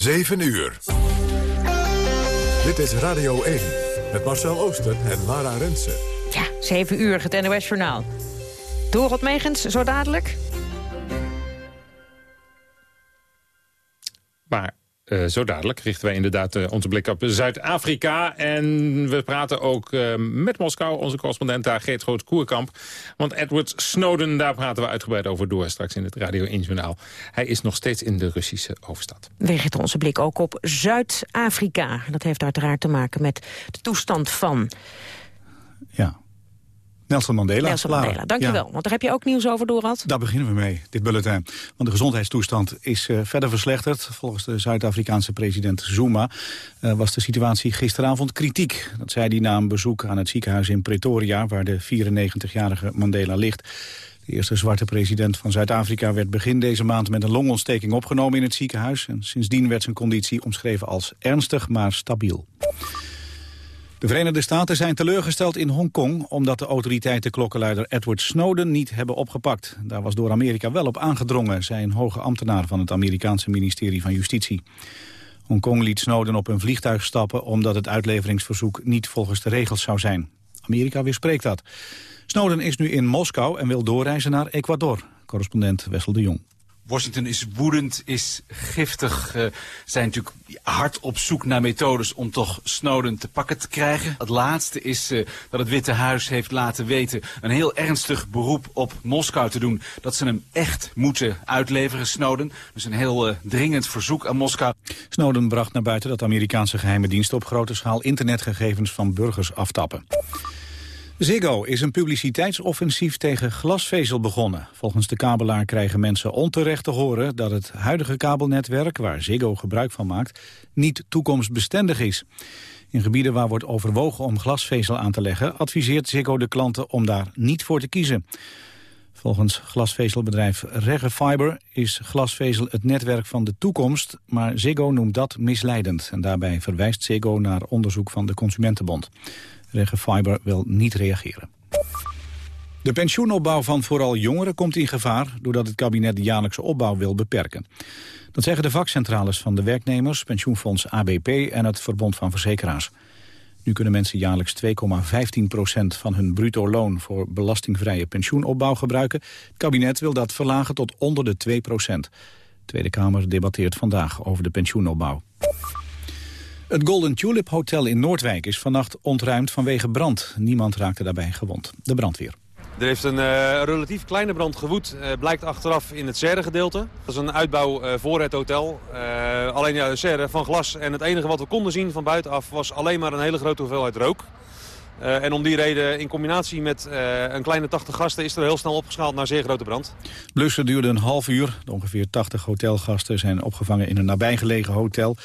7 uur. Dit is Radio 1 met Marcel Ooster en Lara Rensen. Ja, 7 uur, het NOS Journaal. Dorot Megens, zo dadelijk. Uh, zo dadelijk richten wij inderdaad uh, onze blik op Zuid-Afrika. En we praten ook uh, met Moskou, onze correspondent daar, Geert Groot-Koerkamp. Want Edward Snowden, daar praten we uitgebreid over door straks in het Radio 1 Journaal. Hij is nog steeds in de Russische hoofdstad. We richten onze blik ook op Zuid-Afrika. Dat heeft uiteraard te maken met de toestand van... Ja, Nelson Mandela. Nelson Mandela, dankjewel. Ja. Want daar heb je ook nieuws over, Dorad. Daar beginnen we mee, dit bulletin. Want de gezondheidstoestand is uh, verder verslechterd. Volgens de Zuid-Afrikaanse president Zuma uh, was de situatie gisteravond kritiek. Dat zei hij na een bezoek aan het ziekenhuis in Pretoria... waar de 94-jarige Mandela ligt. De eerste zwarte president van Zuid-Afrika werd begin deze maand met een longontsteking opgenomen in het ziekenhuis. En sindsdien werd zijn conditie omschreven als ernstig, maar stabiel. De Verenigde Staten zijn teleurgesteld in Hongkong... omdat de autoriteiten klokkenluider Edward Snowden niet hebben opgepakt. Daar was door Amerika wel op aangedrongen... zei een hoge ambtenaar van het Amerikaanse ministerie van Justitie. Hongkong liet Snowden op een vliegtuig stappen... omdat het uitleveringsverzoek niet volgens de regels zou zijn. Amerika weerspreekt dat. Snowden is nu in Moskou en wil doorreizen naar Ecuador. Correspondent Wessel de Jong. Washington is woedend, is giftig, uh, zijn natuurlijk hard op zoek naar methodes om toch Snowden te pakken te krijgen. Het laatste is uh, dat het Witte Huis heeft laten weten een heel ernstig beroep op Moskou te doen. Dat ze hem echt moeten uitleveren, Snowden. Dus een heel uh, dringend verzoek aan Moskou. Snowden bracht naar buiten dat Amerikaanse geheime diensten op grote schaal internetgegevens van burgers aftappen. Ziggo is een publiciteitsoffensief tegen glasvezel begonnen. Volgens de kabelaar krijgen mensen onterecht te horen dat het huidige kabelnetwerk, waar Ziggo gebruik van maakt, niet toekomstbestendig is. In gebieden waar wordt overwogen om glasvezel aan te leggen, adviseert Ziggo de klanten om daar niet voor te kiezen. Volgens glasvezelbedrijf Regge Fiber is glasvezel het netwerk van de toekomst, maar Ziggo noemt dat misleidend. En daarbij verwijst Ziggo naar onderzoek van de Consumentenbond. Regge Fiber wil niet reageren. De pensioenopbouw van vooral jongeren komt in gevaar... doordat het kabinet de jaarlijkse opbouw wil beperken. Dat zeggen de vakcentrales van de werknemers, pensioenfonds ABP... en het Verbond van Verzekeraars. Nu kunnen mensen jaarlijks 2,15% van hun bruto loon... voor belastingvrije pensioenopbouw gebruiken. Het kabinet wil dat verlagen tot onder de 2% De Tweede Kamer debatteert vandaag over de pensioenopbouw. Het Golden Tulip Hotel in Noordwijk is vannacht ontruimd vanwege brand. Niemand raakte daarbij gewond. De brandweer. Er heeft een uh, relatief kleine brand gewoed, uh, blijkt achteraf in het serre-gedeelte. Dat is een uitbouw uh, voor het hotel. alleen ja, serre van glas en het enige wat we konden zien van buitenaf was alleen maar een hele grote hoeveelheid rook. en om die reden, in combinatie met een kleine 80 gasten, is er heel snel opgeschaald naar zeer grote brand. Blussen duurde een half uur. De ongeveer 80 hotelgasten zijn opgevangen in een nabijgelegen hotel.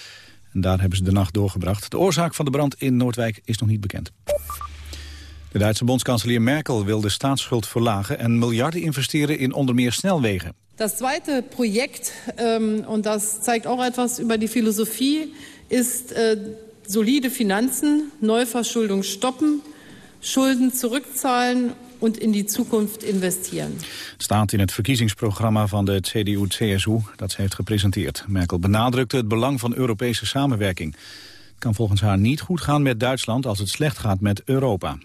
En daar hebben ze de nacht doorgebracht. De oorzaak van de brand in Noordwijk is nog niet bekend. De Duitse bondskanselier Merkel wil de staatsschuld verlagen... en miljarden investeren in onder meer snelwegen. Das zweite Projekt, ähm, und das zeigt etwas über die Philosophie, ist äh, solide Finanzen, Neuverschuldung stoppen, Schulden zurückzahlen und in die investeren. Het staat in het verkiezingsprogramma van de CDU-CSU dat ze heeft gepresenteerd. Merkel benadrukte het belang van Europese samenwerking. Het kan volgens haar niet goed gaan met Duitsland als het slecht gaat met Europa.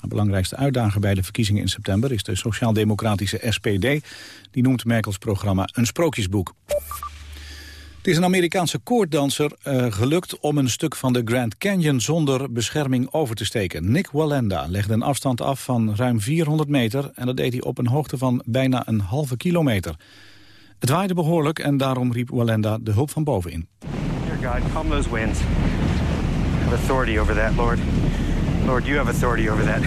De belangrijkste uitdager bij de verkiezingen in september is de sociaal-democratische SPD. Die noemt Merkels programma een sprookjesboek. Het is een Amerikaanse koorddanser uh, gelukt om een stuk van de Grand Canyon zonder bescherming over te steken. Nick Wallenda legde een afstand af van ruim 400 meter en dat deed hij op een hoogte van bijna een halve kilometer. Het waaide behoorlijk en daarom riep Wallenda de hulp van boven in. Dear God, calm those winds. I have authority over that, Lord. Lord, you have authority over that.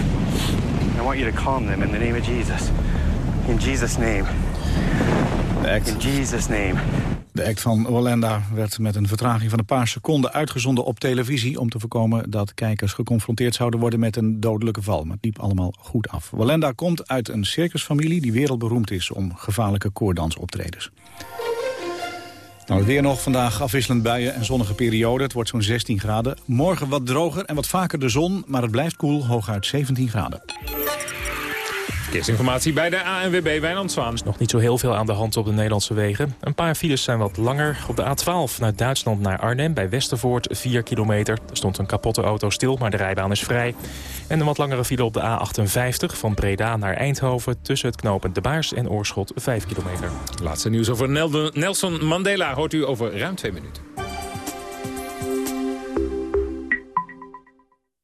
I want you to calm them in the name of Jesus. In Jesus' name. In Jesus' name. De act van Wallenda werd met een vertraging van een paar seconden uitgezonden op televisie... om te voorkomen dat kijkers geconfronteerd zouden worden met een dodelijke val. Maar het liep allemaal goed af. Wallenda komt uit een circusfamilie die wereldberoemd is om gevaarlijke koordansoptredens. Nou, weer nog vandaag afwisselend buien en zonnige periode. Het wordt zo'n 16 graden. Morgen wat droger en wat vaker de zon, maar het blijft koel, hooguit 17 graden. Verkeersinformatie bij de ANWB Wijnand Zwaan. is nog niet zo heel veel aan de hand op de Nederlandse wegen. Een paar files zijn wat langer. Op de A12 naar Duitsland naar Arnhem bij Westervoort 4 kilometer. Er stond een kapotte auto stil, maar de rijbaan is vrij. En een wat langere file op de A58 van Breda naar Eindhoven... tussen het knooppunt De Baars en Oorschot 5 kilometer. Laatste nieuws over Nelson Mandela hoort u over ruim twee minuten.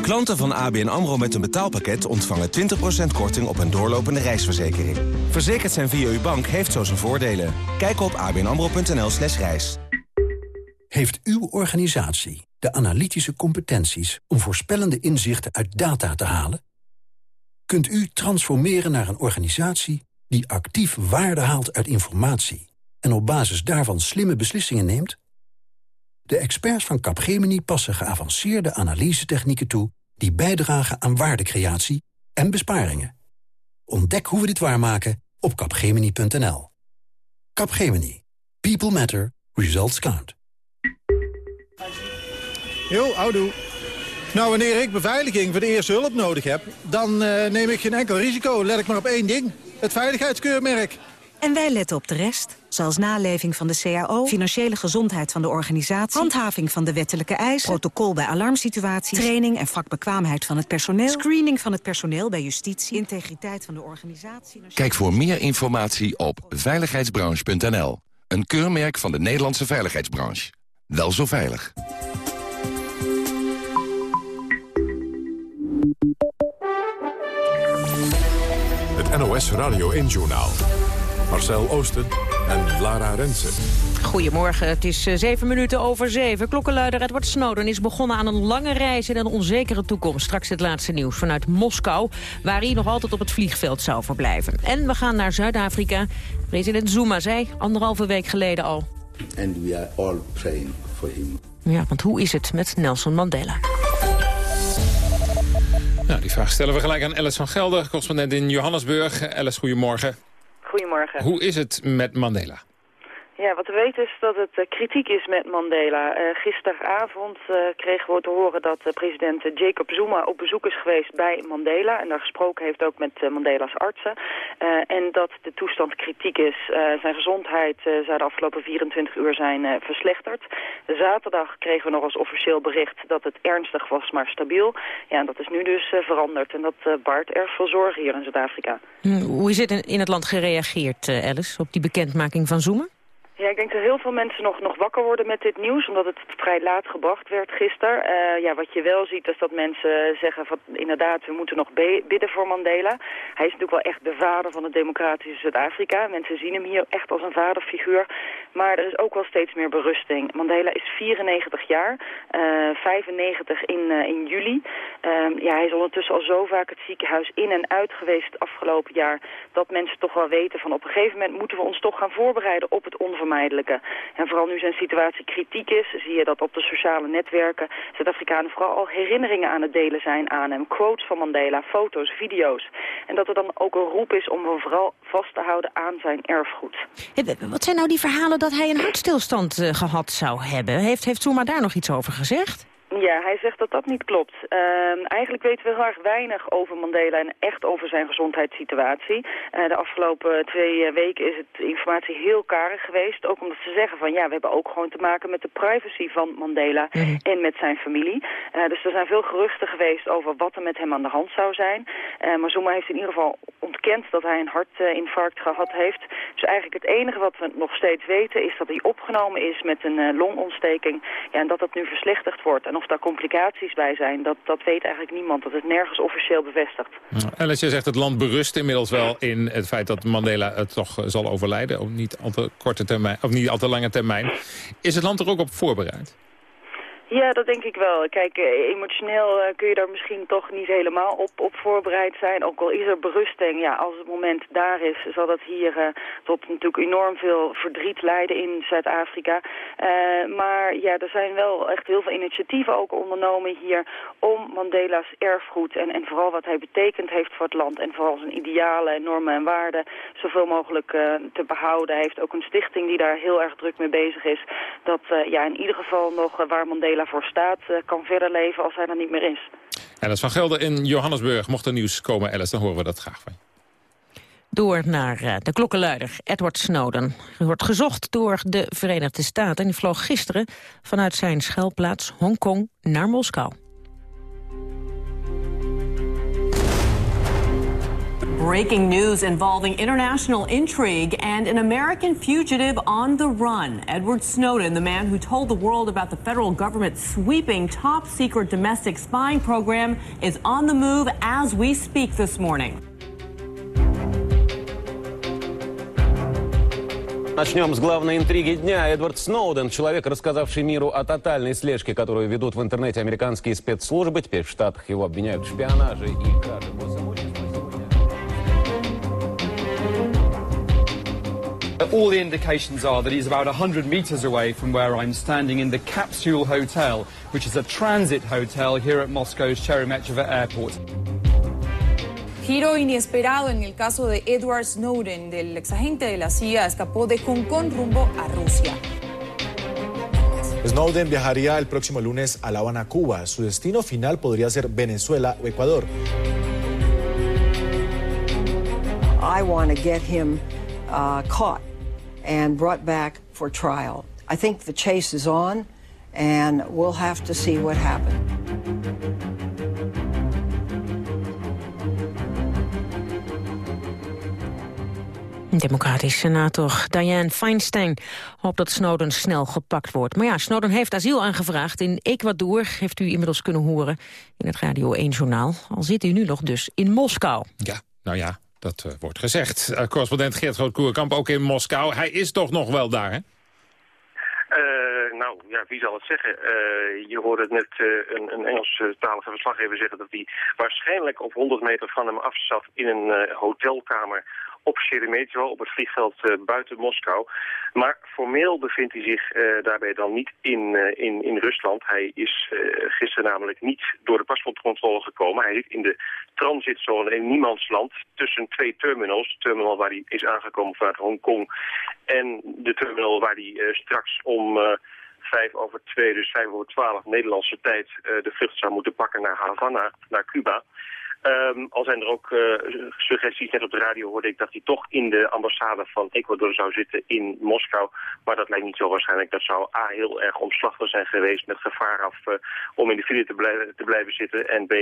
Klanten van ABN AMRO met een betaalpakket ontvangen 20% korting op een doorlopende reisverzekering. Verzekerd zijn via uw bank heeft zo zijn voordelen. Kijk op abnamro.nl slash reis. Heeft uw organisatie de analytische competenties om voorspellende inzichten uit data te halen? Kunt u transformeren naar een organisatie die actief waarde haalt uit informatie en op basis daarvan slimme beslissingen neemt? De experts van Capgemini passen geavanceerde analysetechnieken toe... die bijdragen aan waardecreatie en besparingen. Ontdek hoe we dit waarmaken op capgemini.nl. Capgemini. People matter. Results count. Jo, houdoe. Nou, wanneer ik beveiliging voor de eerste hulp nodig heb... dan uh, neem ik geen enkel risico. Let ik maar op één ding. Het veiligheidskeurmerk. En wij letten op de rest, zoals naleving van de CAO... financiële gezondheid van de organisatie... handhaving van de wettelijke eisen... protocol bij alarmsituaties... training en vakbekwaamheid van het personeel... screening van het personeel bij justitie... integriteit van de organisatie... Kijk voor meer informatie op veiligheidsbranche.nl. Een keurmerk van de Nederlandse veiligheidsbranche. Wel zo veilig. Het NOS Radio 1-journaal. Marcel Oosten en Lara Rensen. Goedemorgen, het is eh, zeven minuten over zeven. Klokkenluider Edward Snowden is begonnen aan een lange reis in een onzekere toekomst. Straks het laatste nieuws vanuit Moskou, waar hij nog altijd op het vliegveld zou verblijven. En we gaan naar Zuid-Afrika. President Zuma zei anderhalve week geleden al. And we are all praying for him. Ja, want hoe is het met Nelson Mandela? Nou, die vraag stellen we gelijk aan Alice van Gelder, correspondent in Johannesburg. Alice, goedemorgen. Goedemorgen. Hoe is het met Mandela? Ja, wat we weten is dat het uh, kritiek is met Mandela. Uh, gisteravond uh, kregen we te horen dat president Jacob Zuma op bezoek is geweest bij Mandela. En daar gesproken heeft ook met Mandela's artsen. en dat de toestand kritiek is. zijn gezondheid zou de afgelopen 24 uur zijn verslechterd. Zaterdag kregen we nog als officieel bericht dat het ernstig was, maar stabiel. Ja, en dat is nu dus veranderd. En dat baart erg veel zorgen hier in Zuid-Afrika. Hm, hoe is het in het land gereageerd, Alice, op die bekendmaking van Zuma? Ja, ik denk dat heel veel mensen nog, nog wakker worden met dit nieuws, omdat het vrij laat gebracht werd gisteren. Uh, ja, wat je wel ziet is dat mensen zeggen van inderdaad, we moeten nog bidden voor Mandela. Hij is natuurlijk wel echt de vader van het democratische Zuid-Afrika. Mensen zien hem hier echt als een vaderfiguur. Maar er is ook wel steeds meer berusting. Mandela is 94 jaar, uh, 95 in, uh, in juli. ja, hij is ondertussen al zo vaak het ziekenhuis in en uit geweest afgelopen jaar, dat mensen toch wel weten van op een gegeven moment moeten we ons toch gaan voorbereiden op het onvermijdelijke en vooral nu zijn situatie kritiek is, zie je dat op de sociale netwerken Zuid-Afrikanen vooral al herinneringen aan het delen zijn aan hem. Quotes van Mandela, foto's, video's. En dat er dan ook een roep is om hem vooral vast te houden aan zijn erfgoed. Wat zijn nou die verhalen dat hij een hartstilstand uh, gehad zou hebben? Heeft, heeft Zuma daar nog iets over gezegd? Ja, hij zegt dat dat niet klopt. Uh, eigenlijk weten we heel erg weinig over Mandela en echt over zijn gezondheidssituatie. Uh, de afgelopen twee uh, weken is het informatie heel karig geweest. Ook omdat ze zeggen van ja, we hebben ook gewoon te maken met de privacy van Mandela mm. en met zijn familie. dus er zijn veel geruchten geweest over wat er met hem aan de hand zou zijn. maar Zuma heeft in ieder geval ontkent dat hij een hartinfarct gehad heeft. Dus eigenlijk het enige wat we nog steeds weten is dat hij opgenomen is met een eh, longontsteking. Ja, en dat dat nu verslechterd wordt. En of daar complicaties bij zijn, dat, dat weet eigenlijk niemand. Dat is nergens officieel bevestigd. Alice, je zegt het land berust inmiddels wel in het feit dat Mandela het toch eh, zal overlijden. Op niet al te korte termijn, of niet al te lange termijn. Is het land er ook op voorbereid? Ja, dat denk ik wel. Kijk, eh, emotioneel eh, kun je daar misschien toch niet helemaal op, op voorbereid zijn. Ook al is er berusting, ja, als het moment daar is, zal dat hier uh, tot natuurlijk enorm veel verdriet leiden in Zuid-Afrika. maar ja, er zijn wel echt heel veel initiatieven ook ondernomen hier om Mandela's erfgoed en, en vooral wat hij betekend heeft voor het land en vooral zijn idealen, normen en waarden zoveel mogelijk te behouden. Hij heeft ook een stichting die daar heel erg druk mee bezig is. Dat ja, in ieder geval nog waar Mandela voor staat, eh, kan verder leven als hij er niet meer is. Alice van Gelder in Johannesburg. Mocht er nieuws komen, Alice, dan horen we dat graag van Door naar uh, de klokkenluider Edward Snowden. Hij wordt gezocht door de Verenigde Staten. En die vloog gisteren vanuit zijn schuilplaats Hongkong naar Moskou. Breaking news involving international intrigue and an American fugitive on the run. Edward Snowden, the man who told the world about the federal government's sweeping top secret domestic spying program, is on the move as we speak this morning. Начнем с главной интриги дня. Эдвард Сноуден, человек, рассказавший миру о тотальной слежке, которую ведут в интернете американские спецслужбы. Теперь в Штатах его обвиняют в шпионаже и краже All the indications are that he's about 100 metres away from where I'm standing in the Capsule Hotel, which is a transit hotel here at Moscow's Sheremetyevo Airport. Giro inesperado en el caso de Edward Snowden, del exagente de la CIA, escapó de Hong Kong rumbo a Rusia. Snowden viajaría el próximo lunes a La Habana, Cuba. Su destino final podría ser Venezuela o Ecuador. I want to get him uh, caught and brought back for trial. I think the chase is on, and we'll have to see what happens. Democratisch senator Dianne Feinstein hoopt dat Snowden snel gepakt wordt. Maar ja, Snowden heeft asiel aangevraagd in Ecuador, heeft u inmiddels kunnen horen in het Radio 1-journaal. Al zit u nu nog dus in Moskou. Ja, nou ja, dat uh, wordt gezegd. Uh, correspondent Geert Groot-Koerkamp ook in Moskou. Hij is toch nog wel daar, hè? Uh, nou, ja, wie zal het zeggen? je hoorde net een, een Engelstalige verslaggever zeggen dat hij waarschijnlijk op 100 meter van hem af zat in een hotelkamer op Sheremetyevo, op het vliegveld uh, buiten Moskou. Maar formeel bevindt hij zich uh, daarbij dan niet in, uh, in, in Rusland. Hij is gisteren namelijk niet door de paspoortcontrole gekomen. Hij zit in de transitzone in niemandsland tussen twee terminals. De terminal waar hij is aangekomen vanuit Hongkong en de terminal waar hij straks om vijf over twee, dus vijf over twaalf Nederlandse tijd de vlucht zou moeten pakken naar Havana, naar Cuba. Um, al zijn er ook uh, suggesties, net op de radio hoorde ik dat hij toch in de ambassade van Ecuador zou zitten in Moskou. Maar dat lijkt niet zo waarschijnlijk. Dat zou A, heel erg omslachtig zijn geweest met gevaar af uh, om in de file te blijven, te blijven zitten. En B,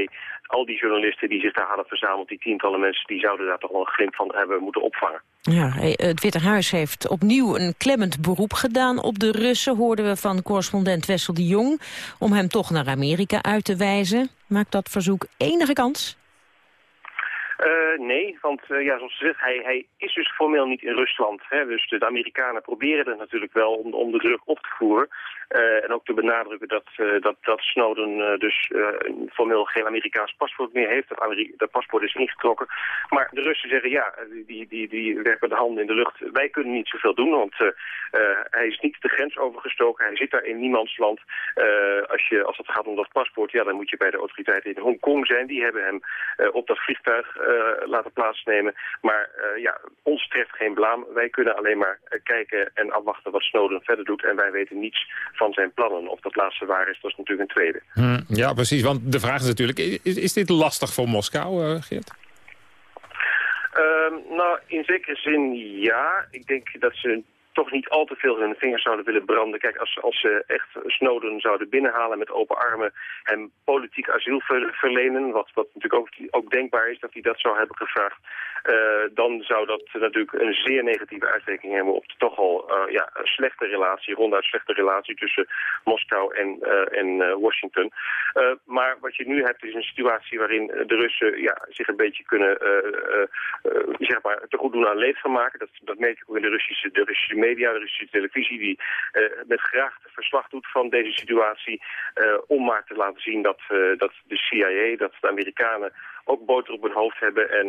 al die journalisten die zich daar hadden verzameld, die tientallen mensen, die zouden daar toch wel een glimp van hebben moeten opvangen. Ja, het Witte Huis heeft opnieuw een klemmend beroep gedaan op de Russen, hoorden we van correspondent Wessel de Jong, om hem toch naar Amerika uit te wijzen. Maakt dat verzoek enige kans? Uh, nee, want uh, ja, zoals gezegd, hij, hij is dus formeel niet in Rusland. Hè? Dus de, de Amerikanen proberen het natuurlijk wel om, om de druk op te voeren. Uh, en ook te benadrukken dat, dat, dat Snowden dus formeel geen Amerikaans paspoort meer heeft. Dat, paspoort is ingetrokken. Maar de Russen zeggen ja, die, die, die werpen de handen in de lucht. Wij kunnen niet zoveel doen, want hij is niet de grens overgestoken. Hij zit daar in niemands land. als, je, als het gaat om dat paspoort, ja, dan moet je bij de autoriteiten in Hongkong zijn. Die hebben hem op dat vliegtuig laten plaatsnemen. Maar ja, ons treft geen blaam. Wij kunnen alleen maar kijken en afwachten wat Snowden verder doet. En wij weten niets van zijn plannen. Of dat laatste waar is, dat is natuurlijk een tweede. Hmm, ja, precies. Want de vraag is natuurlijk, is, is dit lastig voor Moskou, Geert? Ehm, nou, in zekere zin ja. Ik denk dat ze toch niet al te veel hun vingers zouden willen branden. Kijk, als, als ze echt Snowden zouden binnenhalen met open armen... en politiek asiel verlenen, wat, natuurlijk ook, ook denkbaar is dat hij dat zou hebben gevraagd... Uh, dan zou dat natuurlijk een zeer negatieve uitwerking hebben op de toch al uh, ja, slechte relatie, ronduit slechte relatie tussen Moskou en, uh, en Washington. maar wat je nu hebt is een situatie waarin de Russen ja, zich een beetje kunnen zeg maar, te goed doen aan leed van maken. Dat, dat merk je ook in de Russische, de Russische de Russische televisie, die met graag verslag doet van deze situatie om maar te laten zien dat, dat de CIA, dat de Amerikanen ook boter op hun hoofd hebben. En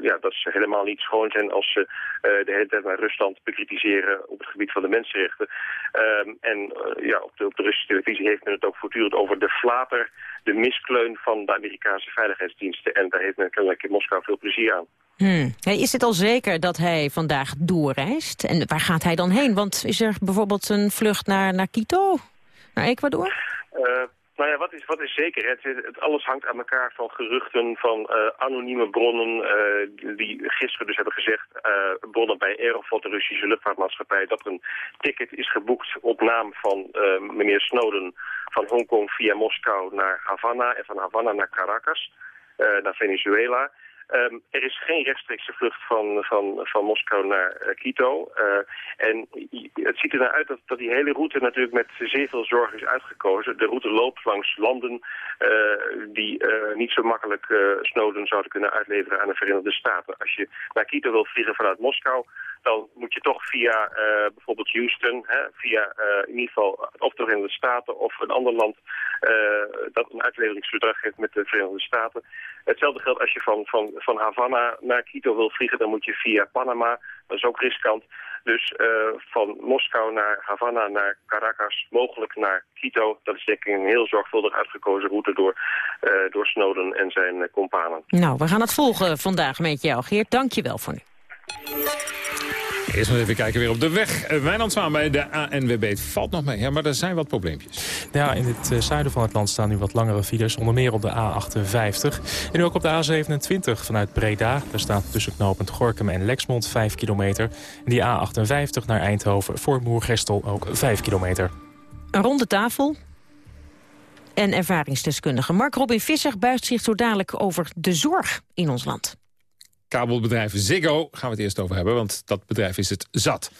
ja, dat ze helemaal niet schoon zijn als ze de hele tijd naar Rusland bekritiseren op het gebied van de mensenrechten. Uh, en ja, op de, op de Russische televisie heeft men het ook voortdurend over de flater, de miskleun van de Amerikaanse veiligheidsdiensten. En daar heeft men kennelijk in Moskou veel plezier aan. Hmm. Is het al zeker dat hij vandaag doorreist? En waar gaat hij dan heen? Want is er bijvoorbeeld een vlucht naar, naar Quito, naar Ecuador? Nou ja, wat is, wat is zeker? Het, het, alles hangt aan elkaar van geruchten van uh, anonieme bronnen uh, die gisteren dus hebben gezegd, bronnen bij Aeroflot, de Russische luchtvaartmaatschappij, dat een ticket is geboekt op naam van meneer Snowden van Hongkong via Moskou naar Havana en van Havana naar Caracas, naar Venezuela. Um, er is geen rechtstreekse vlucht van, van, van Moskou naar uh, Quito. Uh, en het ziet er naar uit dat, dat die hele route natuurlijk met zeer veel zorg is uitgekozen. De route loopt langs landen uh, die niet zo makkelijk Snowden zouden kunnen uitleveren aan de Verenigde Staten. Als je naar Quito wil vliegen vanuit Moskou, dan moet je toch via uh, bijvoorbeeld Houston, hè, via uh, in ieder geval of de Verenigde Staten of een ander land uh, dat een uitleveringsverdrag heeft met de Verenigde Staten. Hetzelfde geldt als je van, van, van Havana naar Quito wil vliegen, dan moet je via Panama, dat is ook riskant. Dus van Moskou naar Havana naar Caracas, mogelijk naar Quito. Dat is denk ik een heel zorgvuldig uitgekozen route door, door Snowden en zijn companen. Nou, we gaan het volgen vandaag met jou, Geert. Dank je wel voor nu. Eerst maar even kijken weer op de weg. Eh, Wijnand Zwaan bij de ANWB. Het valt nog mee, ja, maar er zijn wat probleempjes. Ja, in het uh, zuiden van het land staan nu wat langere files. Onder meer op de A58. En ook op de A27 vanuit Breda. Daar staat tussen knooppunt Gorkum en Lexmond 5 kilometer. En die A58 naar Eindhoven voor Moergestel ook 5 kilometer. Een ronde tafel en ervaringsdeskundige Mark Robin Visser buigt zich zo dadelijk over de zorg in ons land kabelbedrijf Ziggo gaan we het eerst over hebben, want dat bedrijf is het zat.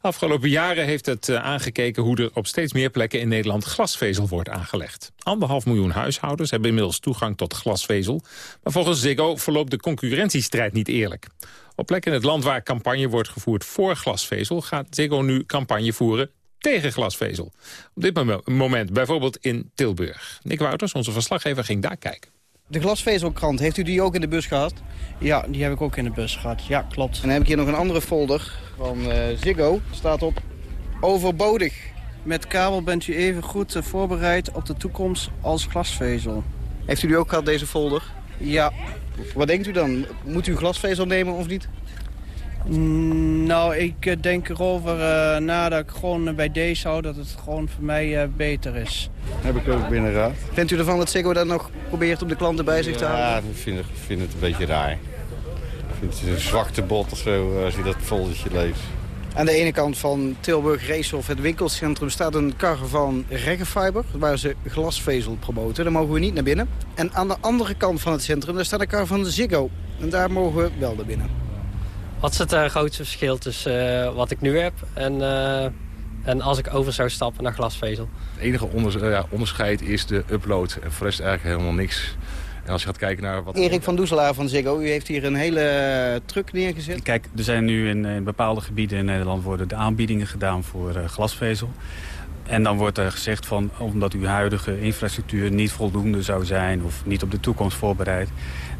Afgelopen jaren heeft het eh, aangekeken hoe er op steeds meer plekken in Nederland glasvezel wordt aangelegd. Anderhalf miljoen huishoudens hebben inmiddels toegang tot glasvezel. Maar volgens Ziggo verloopt de concurrentiestrijd niet eerlijk. Op plekken in het land waar campagne wordt gevoerd voor glasvezel... gaat Ziggo nu campagne voeren tegen glasvezel. Op dit moment bijvoorbeeld in Tilburg. Nick Wouters, onze verslaggever, ging daar kijken. De glasvezelkrant, heeft u die ook in de bus gehad? Ja, die heb ik ook in de bus gehad. Ja, klopt. En dan heb ik hier nog een andere folder van uh, Ziggo. staat op overbodig. Met kabel bent u even goed eh, voorbereid op de toekomst als glasvezel. Heeft u die ook gehad, deze folder? Ja. Wat denkt u dan? Moet u glasvezel nemen of niet? Nou, ik eh, denk erover uh, na dat ik gewoon bij deze hou dat het gewoon voor mij uh, beter is. Heb ik ook binnenraad. Vindt u ervan dat Ziggo dat nog probeert om de klanten bij zich te houden? Ja, ik vind, vind, het een beetje raar. Ik vind het een zwarte bot of zo als je dat foldertje leest. Aan de ene kant van Tilburg Racehof, het winkelcentrum, staat een kar van Reggefiber... waar ze glasvezel promoten. Daar mogen we niet naar binnen. En aan de andere kant van het centrum daar staat een kar van Ziggo. En daar mogen we wel naar binnen. Wat is het uh, grootste verschil tussen uh, wat ik nu heb en, uh, en als ik over zou stappen naar glasvezel? Het enige onder, ja, onderscheid is de upload. En voor rest eigenlijk helemaal niks. En als je gaat kijken naar wat... Erik van Doezelaar van Ziggo, u heeft hier een hele truck neergezet. Kijk, er zijn nu in, in bepaalde gebieden in Nederland worden de aanbiedingen gedaan voor glasvezel. En dan wordt er gezegd van, omdat uw huidige infrastructuur niet voldoende zou zijn... of niet op de toekomst voorbereid.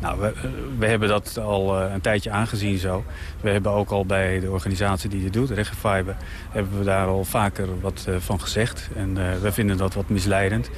Nou, we, we hebben dat al uh, een tijdje aangezien zo. We hebben ook al bij de organisatie die dit doet, Regifiber... hebben we daar al vaker wat uh, van gezegd. En we vinden dat wat misleidend.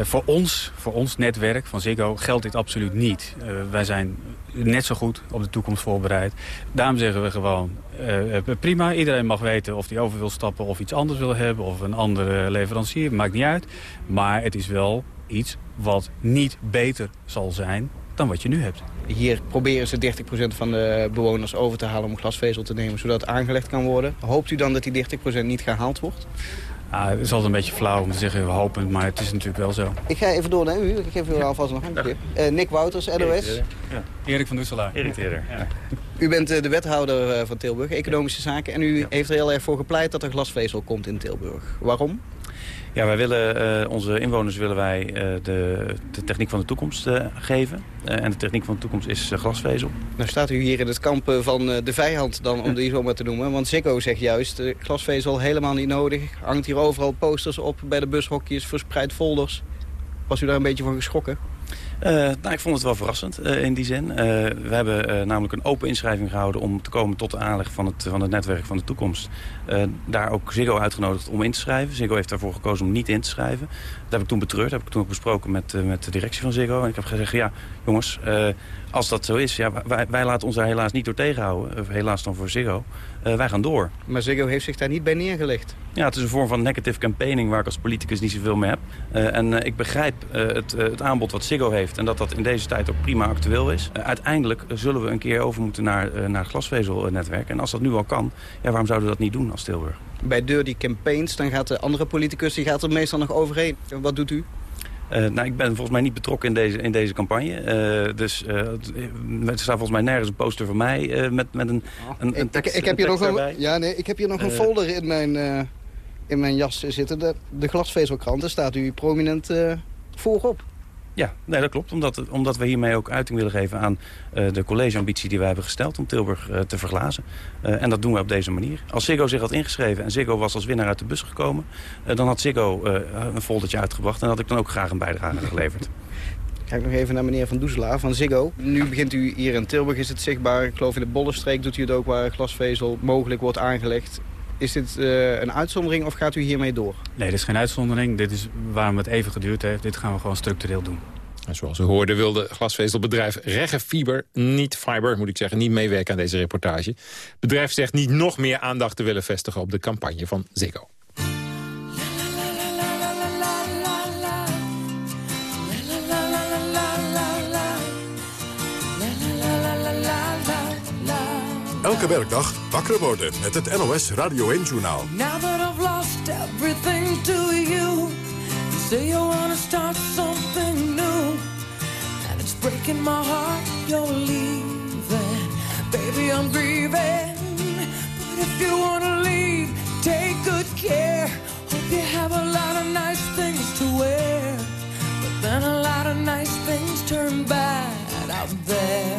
Voor, ons, voor ons netwerk van Ziggo geldt dit absoluut niet. wij zijn net zo goed op de toekomst voorbereid. Daarom zeggen we gewoon, uh, prima, iedereen mag weten of hij over wil stappen of iets anders wil hebben... of een andere leverancier, maakt niet uit. Maar het is wel iets wat niet beter zal zijn dan wat je nu hebt. Hier proberen ze 30% van de bewoners over te halen om glasvezel te nemen... zodat het aangelegd kan worden. Hoopt u dan dat die 30% niet gehaald wordt? Ah, het is altijd een beetje flauw om te zeggen we hopen, maar het is natuurlijk wel zo. Ik ga even door naar u. Ik geef u alvast nog een keer. Uh, Nick Wouters, NOS. Ja. Erik van Dusselaar. Erik Teder. Ja. U bent uh, de wethouder uh, van Tilburg, economische zaken. En u heeft er heel erg voor gepleit dat er glasvezel komt in Tilburg. Waarom? Ja, wij willen, uh, onze inwoners willen wij uh, de, de, techniek van de toekomst uh, geven. en de techniek van de toekomst is glasvezel. Nou staat u hier in het kamp van de vijand, dan, om die zo maar te noemen. Want Ziggo zegt juist, glasvezel helemaal niet nodig. Hangt hier overal posters op bij de bushokjes, verspreid folders. Was u daar een beetje van geschrokken? Uh, nou, ik vond het wel verrassend uh, in die zin. Uh, we hebben namelijk een open inschrijving gehouden om te komen tot de aanleg van het, van het netwerk van de toekomst. Daar ook Ziggo uitgenodigd om in te schrijven. Ziggo heeft daarvoor gekozen om niet in te schrijven. Dat heb ik toen betreurd. Dat heb ik toen ook besproken met, met de directie van Ziggo. En ik heb gezegd, ja jongens, als dat zo is, ja, wij, wij, laten ons daar helaas niet door tegenhouden. helaas dan voor Ziggo. Wij gaan door. Maar Ziggo heeft zich daar niet bij neergelegd? Ja, het is een vorm van negative campaigning waar ik als politicus niet zoveel mee heb. En ik begrijp het, het, aanbod wat Ziggo heeft en dat dat in deze tijd ook prima actueel is. uiteindelijk zullen we een keer over moeten naar, naar glasvezelnetwerk. En als dat nu al kan, ja, waarom zouden we dat niet doen als Tilburg? Bij dirty campaigns, dan gaat de andere politicus die gaat er meestal nog overheen. Wat doet u? Uh, nou, ik ben volgens mij niet betrokken in deze, in deze campagne. Uh, dus uh, er staat volgens mij nergens een poster van mij met, met een, een, een tekst, ik, ik heb hier nog een, ja, nee, ik heb hier nog een folder in mijn, in mijn jas zitten. De, de glasvezelkranten staat u prominent voorop. Ja, nee, dat klopt. Omdat, omdat we hiermee ook uiting willen geven aan uh, de collegeambitie die wij hebben gesteld om Tilburg uh, te verglazen. Uh, en dat doen we op deze manier. Als Ziggo zich had ingeschreven en Ziggo was als winnaar uit de bus gekomen... dan had Ziggo een foldertje uitgebracht en had ik dan ook graag een bijdrage geleverd. Kijk nog even naar meneer Van Doezelaar van Ziggo. Nu begint u hier in Tilburg, is het zichtbaar. Ik geloof in de Bollenstreek doet u het ook waar glasvezel mogelijk wordt aangelegd. Is dit uh, een uitzondering of gaat u hiermee door? Nee, dit is geen uitzondering. Dit is waarom het even geduurd heeft. Dit gaan we gewoon structureel doen. En zoals u hoorde wilde glasvezelbedrijf Reggefiber, niet Fiber, moet ik zeggen, niet meewerken aan deze reportage. Het bedrijf zegt niet nog meer aandacht te willen vestigen op de campagne van Ziggo. Elke werkdag wakker worden met het NOS Radio 1-journaal. Now that I've lost everything to you, say you wanna start something new. And it's breaking my heart you're leaving. Baby, I'm grieving. But if you wanna leave, take good care. Hope you have a lot of nice things to wear. But then a lot of nice things turn bad out there.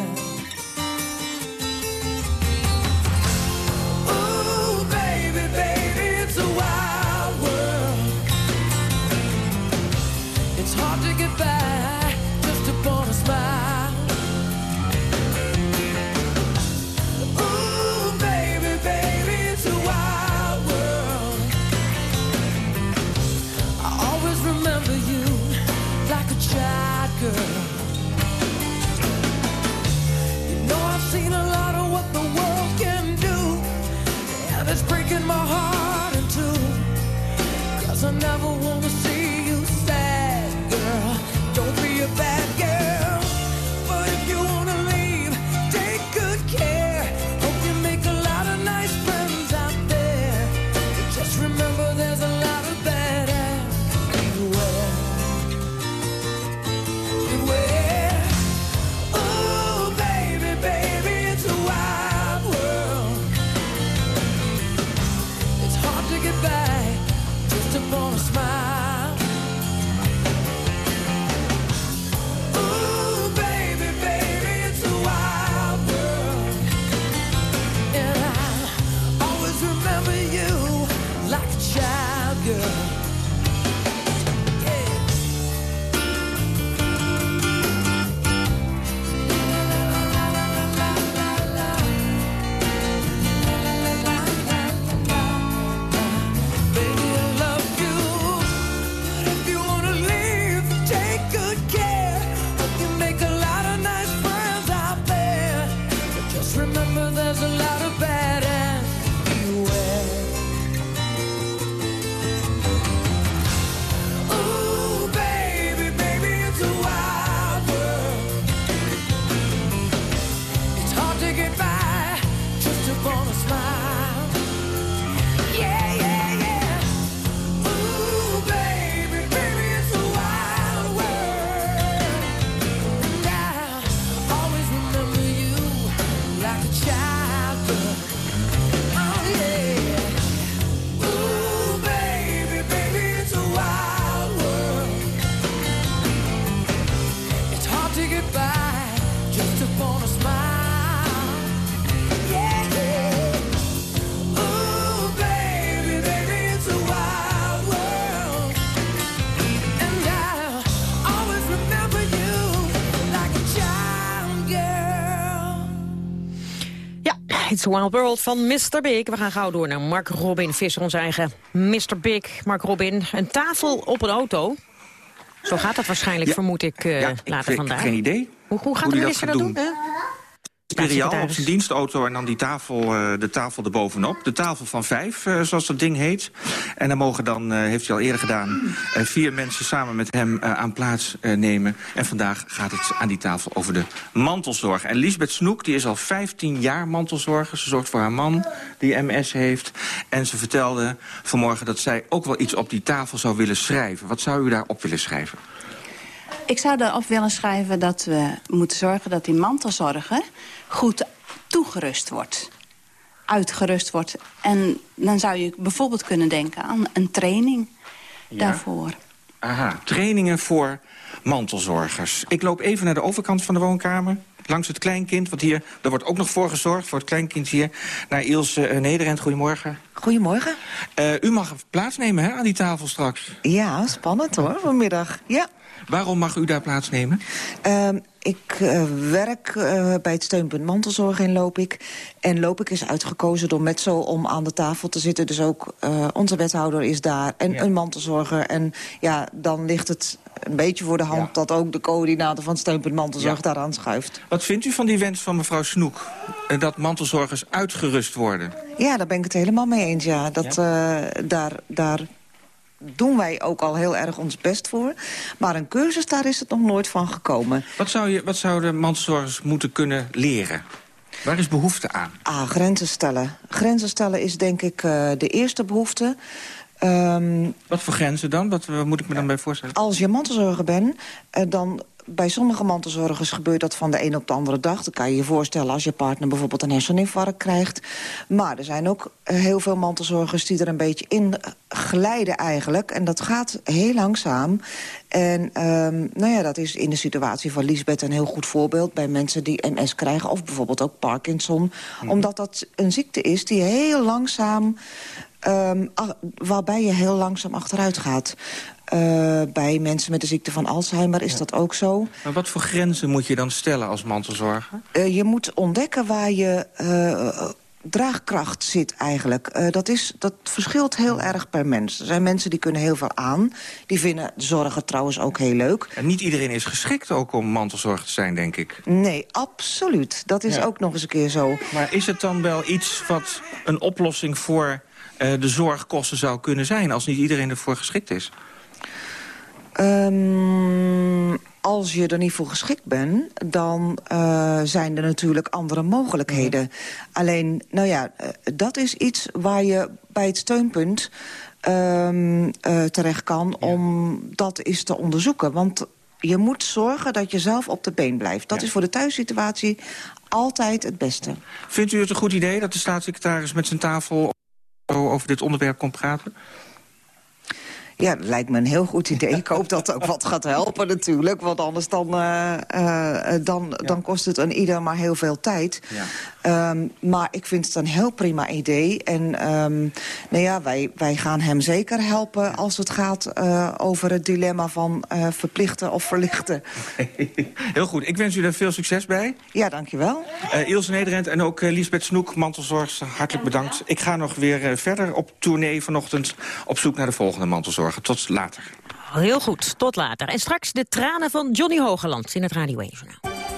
Wild World van Mr. Big. We gaan gauw door naar Mark Robin Visser, ons eigen Mr. Big. Mark Robin, een tafel op een auto. Zo gaat dat waarschijnlijk, vermoed ik, eh, Ja, ik later heb vandaag. geen idee. Hoe, hoe gaat hoe de minister dat doen. Imperiaal op zijn dienstauto en dan die tafel, eh, de tafel erbovenop. De tafel van vijf, eh, zoals dat ding heet. En dan mogen dan, eh, heeft hij al eerder gedaan... vier mensen samen met hem aan plaats nemen. En vandaag gaat het aan die tafel over de mantelzorg. En Lisbeth Snoek, die is al 15 jaar mantelzorger. Ze zorgt voor haar man, die MS heeft. En ze vertelde vanmorgen dat zij ook wel iets op die tafel zou willen schrijven. Wat zou u daarop willen schrijven? Ik zou erop willen schrijven dat we moeten zorgen dat die mantelzorger goed toegerust wordt. Uitgerust wordt. En dan zou je bijvoorbeeld kunnen denken aan een training Ja. daarvoor. Aha, trainingen voor mantelzorgers. Ik loop even naar de overkant van de woonkamer. Langs het kleinkind, want hier, daar wordt ook nog voor gezorgd... voor het kleinkind hier, naar Ilse uh, Nederend. Goedemorgen. Goedemorgen. Uh, u mag plaatsnemen hè, aan die tafel straks. Ja, spannend hoor, vanmiddag. Ja. Waarom mag u daar plaatsnemen? Uh, ik uh, werk uh, bij het steunpunt mantelzorg in Loopik. En Loopik is uitgekozen door Metso om aan de tafel te zitten. Dus ook uh, onze wethouder is daar en ja. een mantelzorger. En ja, dan ligt het een beetje voor de hand ja. dat ook de coördinator van het steunpunt mantelzorg ja. daaraan schuift. Wat vindt u van die wens van mevrouw Snoek? Dat mantelzorgers uitgerust worden? Ja, daar ben ik het helemaal mee eens, ja. Dat, daar, daar doen wij ook al heel erg ons best voor. Maar een cursus, daar is het nog nooit van gekomen. Wat, zou je, wat zouden mantelzorgers moeten kunnen leren? Waar is behoefte aan? Ah, grenzen stellen. Grenzen stellen is denk ik uh, de eerste behoefte. Um, wat voor grenzen dan? Wat, wat moet ik me dan bij voorstellen? Als je mantelzorger bent, uh, dan bij sommige mantelzorgers gebeurt dat van de een op de andere dag. Dan kan je je voorstellen als je partner bijvoorbeeld een herseninfarct krijgt. Maar er zijn ook heel veel mantelzorgers die er een beetje in glijden eigenlijk. En dat gaat heel langzaam. En um, nou ja, dat is in de situatie van Lisbeth een heel goed voorbeeld... bij mensen die MS krijgen of bijvoorbeeld ook Parkinson. Mm. Omdat dat een ziekte is die heel langzaam... Um, waarbij je heel langzaam achteruit gaat. Uh, bij mensen met de ziekte van Alzheimer is ja. dat ook zo. Maar wat voor grenzen moet je dan stellen als mantelzorger? Uh, je moet ontdekken waar je uh, draagkracht zit eigenlijk. Dat, is, dat verschilt heel erg per mens. Er zijn mensen die kunnen heel veel aan. Die vinden zorgen trouwens ook heel leuk. En niet iedereen is geschikt ook om mantelzorger te zijn, denk ik. Nee, absoluut. Dat is ja. ook nog eens een keer zo. Maar is het dan wel iets wat een oplossing voor de zorgkosten zou kunnen zijn... als niet iedereen ervoor geschikt is? Um, als je er niet voor geschikt bent, dan uh, zijn er natuurlijk andere mogelijkheden. Mm -hmm. Alleen, nou ja, uh, dat is iets waar je bij het steunpunt um, uh, terecht kan... Ja. om dat eens te onderzoeken. Want je moet zorgen dat je zelf op de been blijft. Dat ja. is voor de thuissituatie altijd het beste. Vindt u het een goed idee dat de staatssecretaris met zijn tafel... over dit onderwerp komt praten? Ja, dat lijkt me een heel goed idee. Ik hoop dat het ook wat gaat helpen natuurlijk. Want anders dan, uh, uh, dan, ja. dan kost het een ieder maar heel veel tijd. Ja. Um, maar ik vind het een heel prima idee. En um, nou ja, wij, wij gaan hem zeker helpen als het gaat uh, over het dilemma van verplichten of verlichten. Heel goed. Ik wens u daar veel succes bij. Ja, dankjewel. Ilse Nederend en ook Lisbeth Snoek, mantelzorg, hartelijk bedankt. Ik ga nog weer verder op tournee vanochtend op zoek naar de volgende mantelzorg. Tot later. Heel goed, tot later. En straks de tranen van Johnny Hogeland in het Radio 1 Journaal.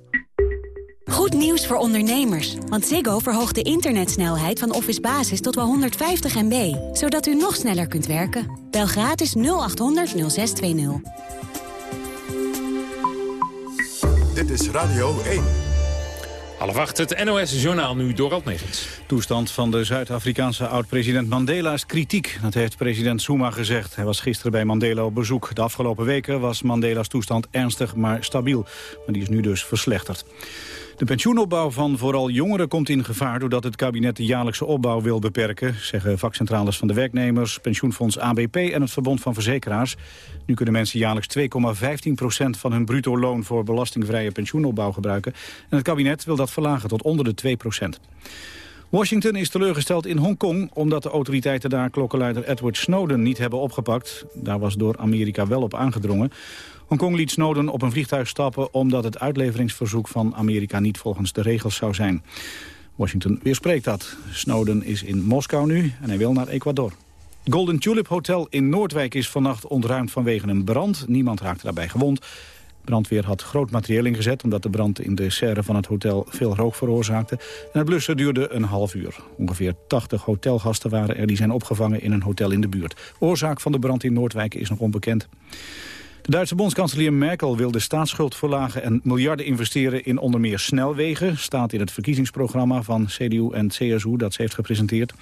Goed nieuws voor ondernemers. Want Ziggo verhoogt de internetsnelheid van Office Basis tot wel 150 MB. Zodat u nog sneller kunt werken. Bel gratis 0800 0620. Dit is Radio 1. Half acht, het NOS-journaal nu door Negens. Toestand van de Zuid-Afrikaanse oud-president Mandela is kritiek. Dat heeft president Zuma gezegd. Hij was gisteren bij Mandela op bezoek. De afgelopen weken was Mandela's toestand ernstig, maar stabiel. Maar die is nu dus verslechterd. De pensioenopbouw van vooral jongeren komt in gevaar... doordat het kabinet de jaarlijkse opbouw wil beperken... zeggen vakcentrales van de werknemers, pensioenfonds ABP en het Verbond van Verzekeraars. Nu kunnen mensen jaarlijks 2,15% van hun bruto loon... voor belastingvrije pensioenopbouw gebruiken. En het kabinet wil dat verlagen tot onder de 2 Washington is teleurgesteld in Hongkong... omdat de autoriteiten daar klokkenluider Edward Snowden niet hebben opgepakt. Daar was door Amerika wel op aangedrongen. Hongkong liet Snowden op een vliegtuig stappen... omdat het uitleveringsverzoek van Amerika niet volgens de regels zou zijn. Washington weerspreekt dat. Snowden is in Moskou nu en hij wil naar Ecuador. Golden Tulip Hotel in Noordwijk is vannacht ontruimd vanwege een brand. Niemand raakte daarbij gewond. Brandweer had groot materieel ingezet... omdat de brand in de serre van het hotel veel rook veroorzaakte. Het blussen duurde een half uur. Ongeveer 80 hotelgasten waren er die zijn opgevangen in een hotel in de buurt. Oorzaak van de brand in Noordwijk is nog onbekend. De Duitse bondskanselier Merkel wil de staatsschuld verlagen en miljarden investeren in onder meer snelwegen. Staat in het verkiezingsprogramma van CDU en CSU dat ze heeft gepresenteerd.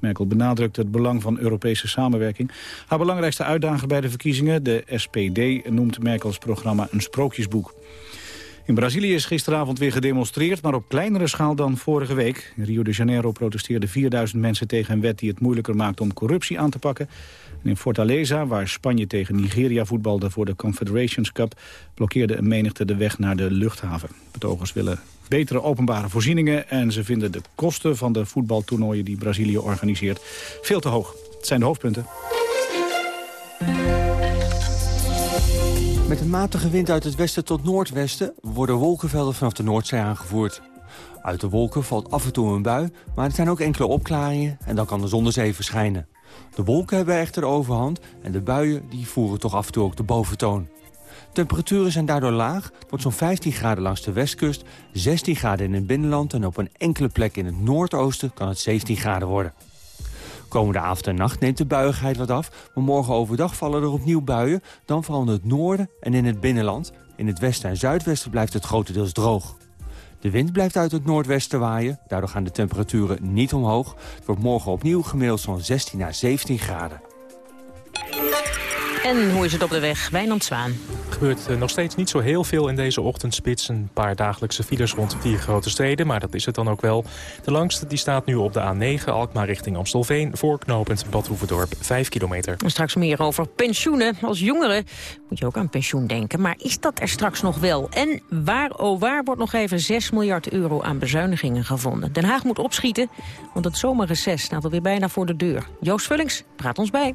Merkel benadrukt het belang van Europese samenwerking. Haar belangrijkste uitdager bij de verkiezingen, de SPD, noemt Merkels programma een sprookjesboek. In Brazilië is gisteravond weer gedemonstreerd, maar op kleinere schaal dan vorige week. In Rio de Janeiro protesteerden 4000 mensen tegen een wet die het moeilijker maakt om corruptie aan te pakken. En in Fortaleza, waar Spanje tegen Nigeria voetbalde voor de Confederations Cup, blokkeerde een menigte de weg naar de luchthaven. Betogers willen betere openbare voorzieningen en ze vinden de kosten van de voetbaltoernooien die Brazilië organiseert veel te hoog. Het zijn de hoofdpunten. Met een matige wind uit het westen tot noordwesten worden wolkenvelden vanaf de Noordzee aangevoerd. Uit de wolken valt af en toe een bui, maar er zijn ook enkele opklaringen en dan kan de zon dus even verschijnen. De wolken hebben echter overhand en de buien die voeren toch af en toe ook de boventoon. Temperaturen zijn daardoor laag, wordt zo'n 15 graden langs de westkust, 16 graden in het binnenland en op een enkele plek in het noordoosten kan het 17 graden worden. Komende avond en nacht neemt de buiigheid wat af, maar morgen overdag vallen er opnieuw buien, dan vooral in het noorden en in het binnenland. In het westen en zuidwesten blijft het grotendeels droog. De wind blijft uit het noordwesten waaien. Daardoor gaan de temperaturen niet omhoog. Het wordt morgen opnieuw gemiddeld zo'n 16 naar 17 graden. En hoe is het op de weg? Wijnand Zwaan. Er gebeurt eh, nog steeds niet zo heel veel in deze ochtendspits. Een paar dagelijkse files rond vier grote steden, maar dat is het dan ook wel. De langste die staat nu op de A9 Alkmaar richting Amstelveen... voorknopend Bad Hoeverdorp, 5 kilometer. En straks meer over pensioenen. Als jongeren moet je ook aan pensioen denken. Maar is dat er straks nog wel? En waar, oh waar, wordt nog even 6 miljard euro aan bezuinigingen gevonden? Den Haag moet opschieten, want het zomerreces staat alweer bijna voor de deur. Joost Vullings praat ons bij.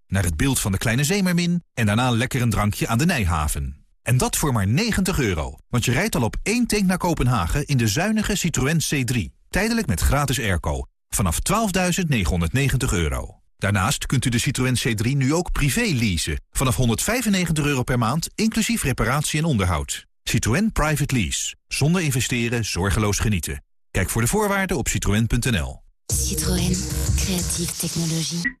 naar het beeld van de kleine zeemermin... en daarna lekker een drankje aan de Nijhaven. En dat voor maar 90 euro, want je rijdt al op één tank naar Kopenhagen... in de zuinige Citroën C3, tijdelijk met gratis airco. Vanaf 12.990 euro. Daarnaast kunt u de Citroën C3 nu ook privé leasen. Vanaf 195 euro per maand, inclusief reparatie en onderhoud. Citroën Private Lease. Zonder investeren, zorgeloos genieten. Kijk voor de voorwaarden op citroën.nl. Citroën. Creatieve technologie.